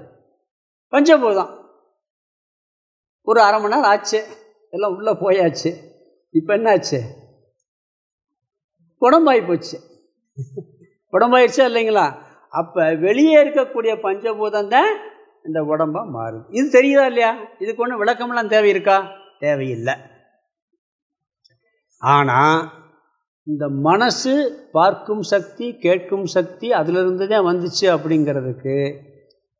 பஞ்சபூதம். ஒரு அரை மணி நேரம் ஆச்சு. எல்லாம் உள்ளே போயாச்சு. இப்போ என்னாச்சு? உடம்பாகி போச்சு. உடம்பாயிடுச்சா இல்லைங்களா? அப்போ வெளியே இருக்கக்கூடிய பஞ்சபூதம் தான் இந்த உடம்பாக மாறுது இது தெரியுதா இல்லையா? இதுக்கு ஒன்றும் விளக்கமெல்லாம் தேவை இருக்கா தேவையில்லை. ஆனால் இந்த மனசு பார்க்கும் சக்தி கேட்கும் சக்தி அதிலிருந்து தான் வந்துச்சு அப்படிங்கிறதுக்கு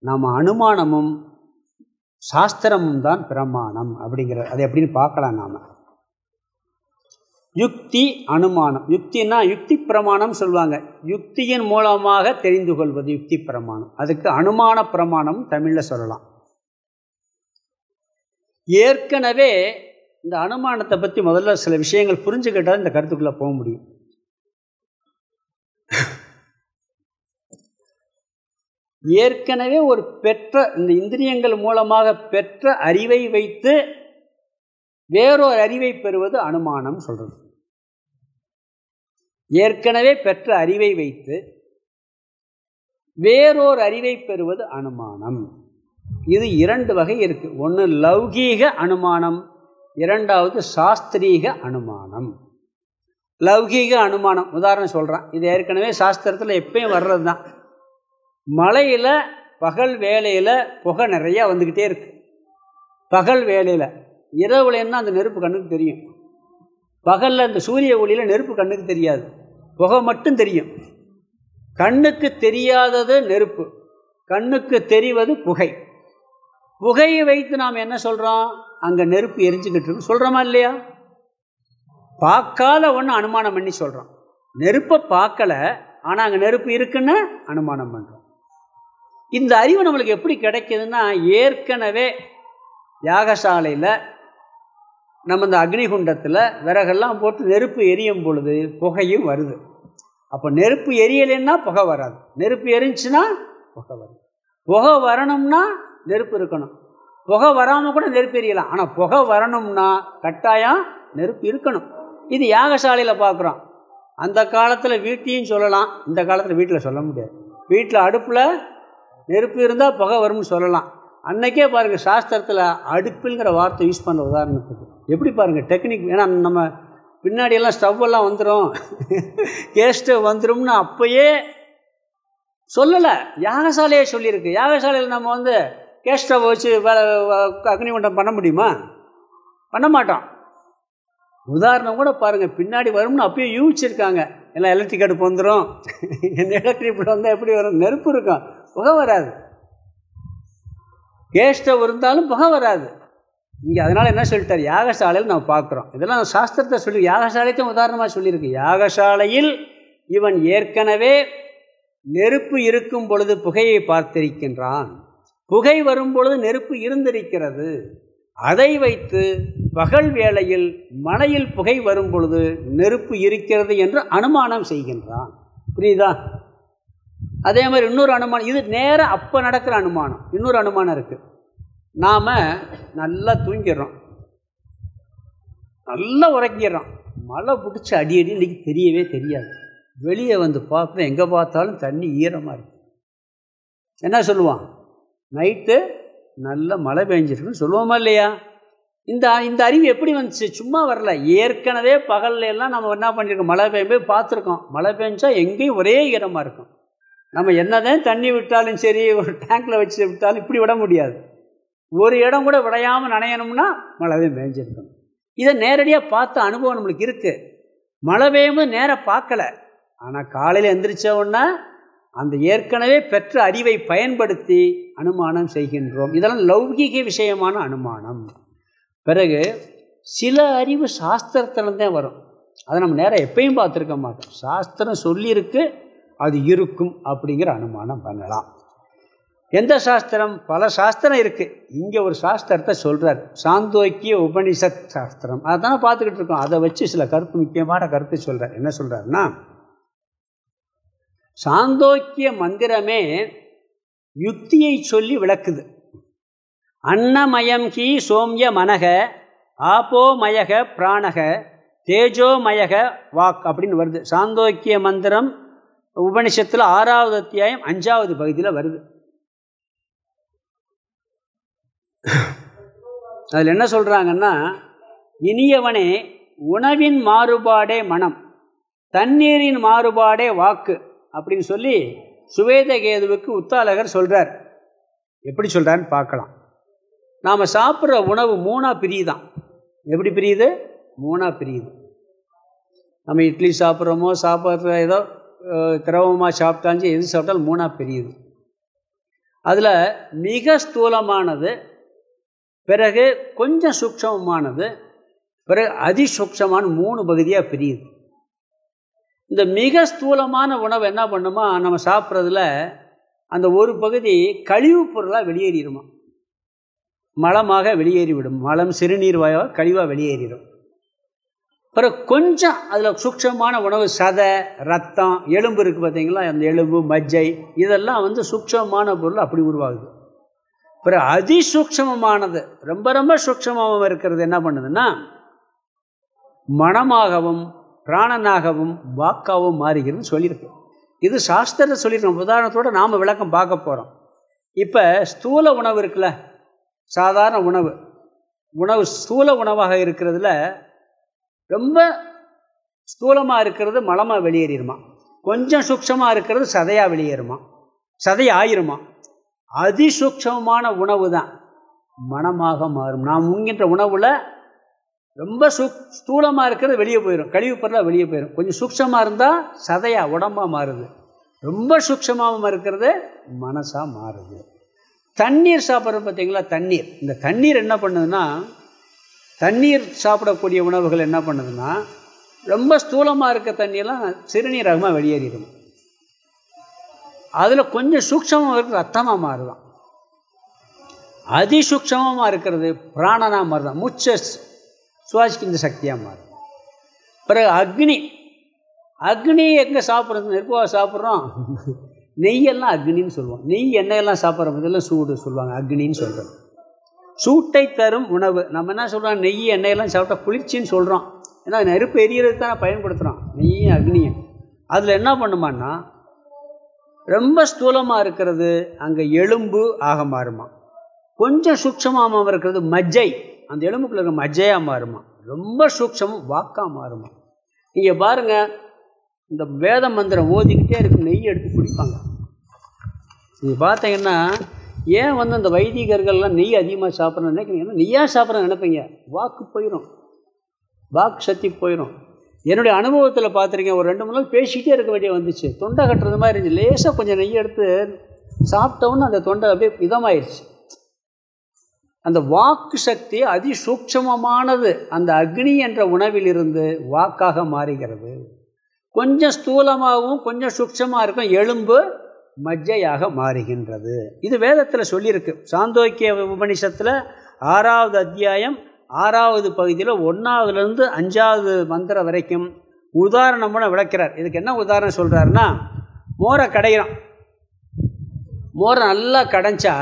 நாம் அனுமானமும் சாஸ்திரமும் தான் பிரமாணம் அப்படிங்கிற அதை எப்படின்னு பார்க்கலாம் நாம். யுக்தி அனுமானம். யுக்தினா யுக்தி பிரமாணம் சொல்லுவாங்க. யுக்தியின் மூலமாக தெரிந்து கொள்வது யுக்தி பிரமாணம். அதுக்கு அனுமான பிரமாணம் தமிழில் சொல்லலாம். ஏற்கனவே இந்த அனுமானத்தை பற்றி முதல்ல சில விஷயங்கள் புரிஞ்சுக்கிட்டால் இந்த கருத்துக்குள்ளே போக முடியும். ஏற்கனவே ஒரு பெற்ற இந்த இந்திரியங்கள் மூலமாக பெற்ற அறிவை வைத்து வேறொரு அறிவை பெறுவது அனுமானம் சொல்கிறது ஏற்கனவே பெற்ற அறிவை வைத்து வேறொரு அறிவை பெறுவது அனுமானம். இது இரண்டு வகை இருக்குது ஒன்று லௌகீக அனுமானம் இரண்டாவது சாஸ்திரீக அனுமானம். லௌகீக அனுமானம் உதாரணம் சொல்கிறேன் இது ஏற்கனவே சாஸ்திரத்தில் எப்பயும் வர்றது தான் மலையில் பகல் வேலையில் புகை நிறையா வந்துக்கிட்டே இருக்குது பகல் வேலையில் இரவுலன்னா அந்த நெருப்பு கண்ணுக்கு தெரியும்? பகலில் அந்த சூரிய ஒளியில் நெருப்பு கண்ணுக்கு தெரியாது. புகை மட்டும் தெரியும். கண்ணுக்கு தெரியாதது நெருப்பு. கண்ணுக்கு தெரிவது புகை. புகையை வைத்து நாம் என்ன சொல்கிறோம் அங்கே நெருப்பு எரிஞ்சுக்கிட்டு இருக்கு. சொல்கிறோமா இல்லையா? பார்க்காத ஒன்று அனுமானம் பண்ணி சொல்கிறோம் நெருப்பை பார்க்கல ஆனால் அங்கே நெருப்பு இருக்குன்னு அனுமானம் பண்ணுறோம் இந்த அறிவு நம்மளுக்கு எப்படி கிடைக்கிதுன்னா ஏற்கனவே யாகசாலையில் நம்ம இந்த அக்னிகுண்டத்தில் விறகெல்லாம் போட்டு நெருப்பு எரியும் பொழுது புகையும் வருது. அப்போ நெருப்பு எரியலைன்னா புகை வராது. நெருப்பு எரிஞ்சுன்னா புகை வரும். புகை வரணும்னா நெருப்பு இருக்கணும். புகை வராமல் கூட நெருப்பு எரியலாம். ஆனால் புகை வரணும்னா கட்டாயம் நெருப்பு இருக்கணும். இது யாகசாலையில் பார்க்குறோம் அந்த காலத்தில் வீட்டையும் சொல்லலாம். இந்த காலத்தில் வீட்டில் சொல்ல முடியாது. வீட்டில் அடுப்பில் நெருப்பு இருந்தால் புகை வரும்னு சொல்லலாம். அன்னைக்கே பாருங்கள் சாஸ்திரத்தில் அடுப்புங்கிற வார்த்தை யூஸ் பண்ண உதாரணத்துக்கு. எப்படி பாருங்கள் டெக்னிக் ஏன்னா நம்ம பின்னாடியெல்லாம் ஸ்டவ்வெல்லாம் வந்துடும் கேஸ் ஸ்டவ் வந்துடும்னு அப்பயே சொல்லலை. யாகசாலையே சொல்லியிருக்கு. யாகசாலையில் நம்ம வந்து கேஸ் ஸ்டவ் வச்சு வேலை அக்னிகுண்டம் பண்ண முடியுமா? பண்ண மாட்டோம். உதாரணம் கூட பாருங்கள் பின்னாடி வரும்னு அப்பயே யூகிச்சிருக்காங்க. எல்லாம் எலக்ட்ரிக் அடுப்பு வந்துடும் எலக்ட்ரிக் வந்தால் எப்படி வரும்? நெருப்பு இருக்கும். புகை வராது. கேஸ் ஸ்டவ் இருந்தாலும் புகை வராது. இங்கே அதனால் என்ன சொல்லிட்டார்? யாகசாலையில் நம்ம பார்க்குறோம். இதெல்லாம் சாஸ்திரத்தை சொல்லி யாகசாலைக்கும் உதாரணமாக சொல்லியிருக்கு. யாகசாலையில் இவன் ஏற்கனவே நெருப்பு இருக்கும் பொழுது புகையை பார்த்திருக்கின்றான். புகை வரும் பொழுது நெருப்பு இருந்திருக்கிறது. அதை வைத்து பகல் வேளையில் மலையில் புகை வரும் பொழுது நெருப்பு இருக்கிறது என்று அனுமானம் செய்கின்றான். புரியுதா? அதே மாதிரி இன்னொரு அனுமானம். இது நேராக அப்போ நடக்கிற அனுமானம். இன்னொரு அனுமானம் இருக்குது நாம் நல்லா தூங்கிடுறோம். நல்லா உறக்கிடுறோம் மழை பிடிச்சி அடி அடி இன்றைக்கி தெரியவே தெரியாது. வெளியே வந்து பார்ப்பேன் எங்கே பார்த்தாலும் தண்ணி ஈரமாக இருக்கு. என்ன சொல்லுவான்? நைட்டு நல்ல மழை பெஞ்சிருக்குன்னு சொல்லுவோமா இல்லையா? இந்த இந்த அறிவு எப்படி வந்துச்சு? சும்மா வரல. ஏற்கனவே பகல்ல எல்லாம் நம்ம என்ன பண்ணியிருக்கோம் மழை பெய்யும் போய் பார்த்துருக்கோம். மழை பெஞ்சா எங்கேயும் ஒரே ஈரமாக இருக்கும். நம்ம என்னதான் தண்ணி விட்டாலும் சரி ஒரு டேங்கில் வச்சு விட்டாலும் இப்படி விட முடியாது. ஒரு இடம் கூட விடையாமல் நனையணும்னா மழை மேய்ஞ்சிருக்கணும் இதை நேரடியாக பார்த்த அனுபவம் நம்மளுக்கு இருக்குது மழை பெய்யும்போது நேராக பார்க்கல. ஆனால் காலையில் எந்திரிச்ச அந்த ஏற்கனவே பெற்ற அறிவை பயன்படுத்தி அனுமானம் செய்கின்றோம். இதெல்லாம் லௌகீக விஷயமான அனுமானம். பிறகு சில அறிவு சாஸ்திரத்தில்தான் வரும். அதை நம்ம நேரம் எப்பயும் பார்த்துருக்க மாட்டோம். சாஸ்திரம் சொல்லியிருக்கு அது இருக்கும் அப்படிங்கிற அனுமானம் பண்ணலாம். எந்த சாஸ்திரம்? பல சாஸ்திரம் இருக்குது இங்கே ஒரு சாஸ்திரத்தை சொல்கிறார் சாந்தோக்கிய உபனிஷத் சாஸ்திரம். அதை தானே பார்த்துக்கிட்டு இருக்கோம். அதை வச்சு சில கருத்து முக்கியமான கருத்து சொல்கிறார் என்ன சொல்கிறாருன்னா சாந்தோக்கிய மந்திரமே யுக்தியை சொல்லி விளக்குது. அன்னமயம் கி சோம்ய மனக ஆப்போமயக பிராணக தேஜோமயக வாக் அப்படின்னு வருது. சாந்தோக்கிய மந்திரம் உபனிஷத்தில் ஆறாவது அத்தியாயம் அஞ்சாவது பகுதியில் வருது. அதில் என்ன சொல்கிறாங்கன்னா இனியவனே உணவின் மாறுபாடே மனம் தண்ணீரின் மாறுபாடே வாக்கு அப்படின்னு சொல்லி சுவேதகேதுவுக்கு உத்தாலகர் சொல்கிறார் எப்படி சொல்கிறான்னு பார்க்கலாம். நாம் சாப்பிட்ற உணவு மூணாக பிரியுதான். எப்படி பிரியுது? மூணாக பிரியுது. நம்ம இட்லி சாப்பிட்றோமோ சாப்பிட்ற ஏதோ திரவமாக சாப்பிட்டாலும் எது சாப்பிட்டாலும் மூணாக பிரியுது. அதில் மிக ஸ்தூலமானது பிறகு கொஞ்சம் சூக்ஷமமானது பிறகு அதிசூக்ஷமான மூணு பகுதியாக பிரியுது. இந்த மிக ஸ்தூலமான உணவு என்ன பண்ணுமா? நம்ம சாப்பிட்றதுல அந்த ஒரு பகுதி கழிவுப் பொருளாக வெளியேறிடுமா? மலமாக வெளியேறிவிடும். மலம் சிறுநீர் வாயாக கழிவாக வெளியேறிடும். பிறகு கொஞ்சம் அதில் சூக்ஷமான உணவு சதை ரத்தம் எலும்பு இருக்குது பார்த்தீங்களா அந்த எலும்பு மஜ்ஜை இதெல்லாம் வந்து சூக்ஷமான பொருள் அப்படி உருவாகுது. பிறகு அதிசூக்ஷமமானது ரொம்ப ரொம்ப சூக்ஷமாகவும் இருக்கிறது என்ன பண்ணுதுன்னா மனமாகவும் பிராணனாகவும் வாக்காகவும் மாறுகிறதுன்னு சொல்லியிருக்கு. இது சாஸ்திரத்தை சொல்லியிருக்கோம் உதாரணத்தோடு நாம் விளக்கம் பார்க்க போகிறோம் இப்போ ஸ்தூல உணவு இருக்குல்ல சாதாரண உணவு. உணவு ஸ்தூல உணவாக இருக்கிறதுல ரொம்ப ஸ்தூலமாக இருக்கிறது மலமாக வெளியேறிடுமா கொஞ்சம் சூக்ஷமாக இருக்கிறது சதையாக வெளியேறுமா. சதை ஆயிருமா. அதிசூக்ஷமான உணவு தான் மனமாக மாறும். நாம் உண்கின்ற உணவில் ரொம்ப சு ஸ்தூலமாக இருக்கிறது வெளியே போயிடும் கழிவு பொருளாக வெளியே போயிடும் கொஞ்சம் சூக்ஷமாக இருந்தால் சதையாக உடம்பாக மாறுது. ரொம்ப சூக்ஷமாக இருக்கிறது மனசாக மாறுது. தண்ணீர் சாப்பிட்றது பார்த்தீங்களா? தண்ணீர். இந்த தண்ணீர் என்ன பண்ணுதுன்னா தண்ணீர் சாப்பிடக்கூடிய உணவுகள் என்ன பண்ணுதுன்னா ரொம்ப ஸ்தூலமாக இருக்க தண்ணியெல்லாம் சிறுநீரகமாக வெளியேறிடும். அதில் கொஞ்சம் சூக்ஷமாக இருக்கிறது ரத்தமாக மாறுதான். அதிசூக்ஷமாக இருக்கிறது பிராணனாக மாறுதான். மூச்சை சுவாசிக்கின்ற சக்தியாக மாறும். பிறகு அக்னி. அக்னி எங்கே சாப்பிட்றது? நெருப்பாக சாப்பிட்றோம்? நெய்யெல்லாம் அக்னின்னு சொல்லுவோம். நெய் எண்ணெயெல்லாம் சாப்பிட்ற பதிலாம் சூடு சொல்லுவாங்க அக்னின்னு சொல்கிறோம் சூட்டை தரும் உணவு. நம்ம என்ன சொல்கிறோம் நெய் எண்ணெயெல்லாம் சாப்பிட்டா குளிர்ச்சின்னு சொல்கிறோம் ஏன்னா நெருப்பு எரியறதுக்கு தான் பயன்படுத்துகிறோம் நெய்யும் அக்னியும். அதில் என்ன பண்ணுமான்னா ரொம்ப ஸ்தூலமாக இருக்கிறது அங்கே எலும்பு ஆக மாறுமா? கொஞ்சம் சூட்சமாக இருக்கிறது மஜ்ஜை. அந்த எலும்புக்குள்ள இருக்க மஜ்ஜையாக மாறுமா? ரொம்ப சூக்ஷமும் வாக்காக மாறுமா? நீங்கள் பாருங்கள் இந்த வேத மந்திரம் ஓதிக்கிட்டே இருக்கு நெய் எடுத்து குடிப்பாங்க. நீங்கள் பார்த்தீங்கன்னா ஏன் வந்து அந்த வைதிகர்கள்லாம் நெய் அதிகமாக சாப்பிட்றேன்னு நினைக்கிறீங்க நெய்யாக சாப்பிட்றேன்னு நினைப்பீங்க. வாக்கு போயிடும் வாக்கு சக்தி போயிடும் என்னுடைய அனுபவத்தில் பார்த்துருக்கேன் ஒரு ரெண்டு மூணு நாள் பேசிக்கிட்டே இருக்க வேண்டிய வந்துச்சு. தொண்டை கட்டுறது மாதிரி இருந்துச்சு. லேசாக கொஞ்சம் நெய் எடுத்து சாப்பிட்டோன்னு அந்த தொண்டை அப்படியே இதமாயிருச்சு. அந்த வாக்கு சக்தி அதிசூக்ஷமமானது அந்த அக்னி என்ற உணவிலிருந்து வாக்காக மாறுகிறது. கொஞ்சம் ஸ்தூலமாகவும் கொஞ்சம் சூக்ஷமாக இருக்கும் எலும்பு மஜ்ஜையாக மாறுகின்றது. இது வேதத்தில் சொல்லியிருக்கு. சாந்தோக்கிய உபனிஷத்தில் ஆறாவது அத்தியாயம் ஆறாவது பகுதியில் ஒன்றாவதுலேருந்து அஞ்சாவது மந்திரம் வரைக்கும் உதாரணமான விளக்கிறார். இதுக்கு என்ன உதாரணம் சொல்கிறாருன்னா மோரை கடையிறோம் மோரை நல்லா கடைஞ்சா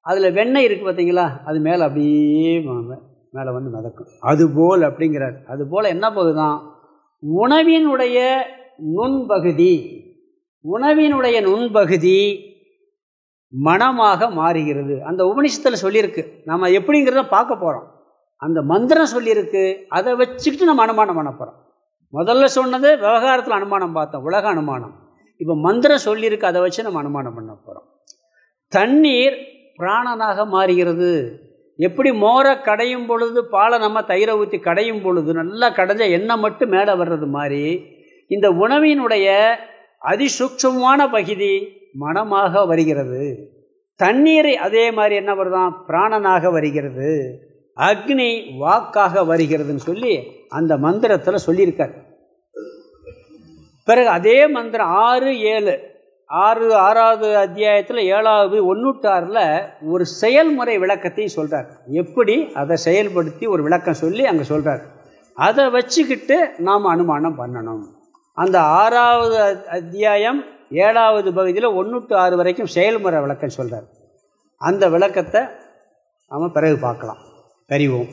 அதில் வெண்ணெய் இருக்குது பார்த்தீங்களா அது மேலே அப்படியே மேலே வந்து மிதக்கும். அதுபோல் அப்படிங்கிறார். அதுபோல் என்ன போகுதுதான் உணவினுடைய நுண்பகுதி உணவினுடைய நுண்பகுதி மனமாக மாறுகிறது. அந்த உபனிஷத்தில் சொல்லியிருக்கு. நம்ம எப்படிங்கிறத பார்க்க போகிறோம் அந்த மந்திரம் சொல்லியிருக்கு அதை வச்சுக்கிட்டு நம்ம அனுமானம் பண்ண போகிறோம் முதல்ல சொன்னது விவகாரத்தில் அனுமானம் பார்த்தோம் உலக அனுமானம். இப்போ மந்திரம் சொல்லியிருக்கு அதை வச்சு நம்ம அனுமானம் பண்ண போகிறோம் தண்ணீர் பிராணனாக மாறுகிறது. எப்படி மோரை கடையும் பொழுது பாலை நம்ம தயிரை ஊற்றி கடையும் பொழுது நல்லா கடைஞ்ச எண்ணெய் மட்டும் மேலே வர்றது மாதிரி இந்த உணவினுடைய அதிசூக்ஷமான பகுதி மனமாக வருகிறது. தண்ணீர் அதே மாதிரி என்ன வருதான்? பிராணனாக வருகிறது. அக்னி வாக்காக வருகிறதுன்னு சொல்லி அந்த மந்திரத்தில் சொல்லியிருக்கார். பிறகு அதே மந்திரம் ஆறு ஏழு ஆறு ஆறாவது அத்தியாயத்தில் ஏழாவது ஒன்றுட்டாறில் ஒரு செயல்முறை விளக்கத்தையும் சொல்கிறார் எப்படி? அதை செயல்படுத்தி ஒரு விளக்கம் சொல்லி அங்கே சொல்கிறார் அதை வச்சுக்கிட்டு நாம் அனுமானம் பண்ணணும். அந்த ஆறாவது அத்தியாயம் ஏழாவது பகுதியில் ஒன்று டு ஆறு வரைக்கும் செயல்முறை விளக்கம் சொல்கிறார் அந்த விளக்கத்தை நாம் பிறகு பார்க்கலாம். हरि ओम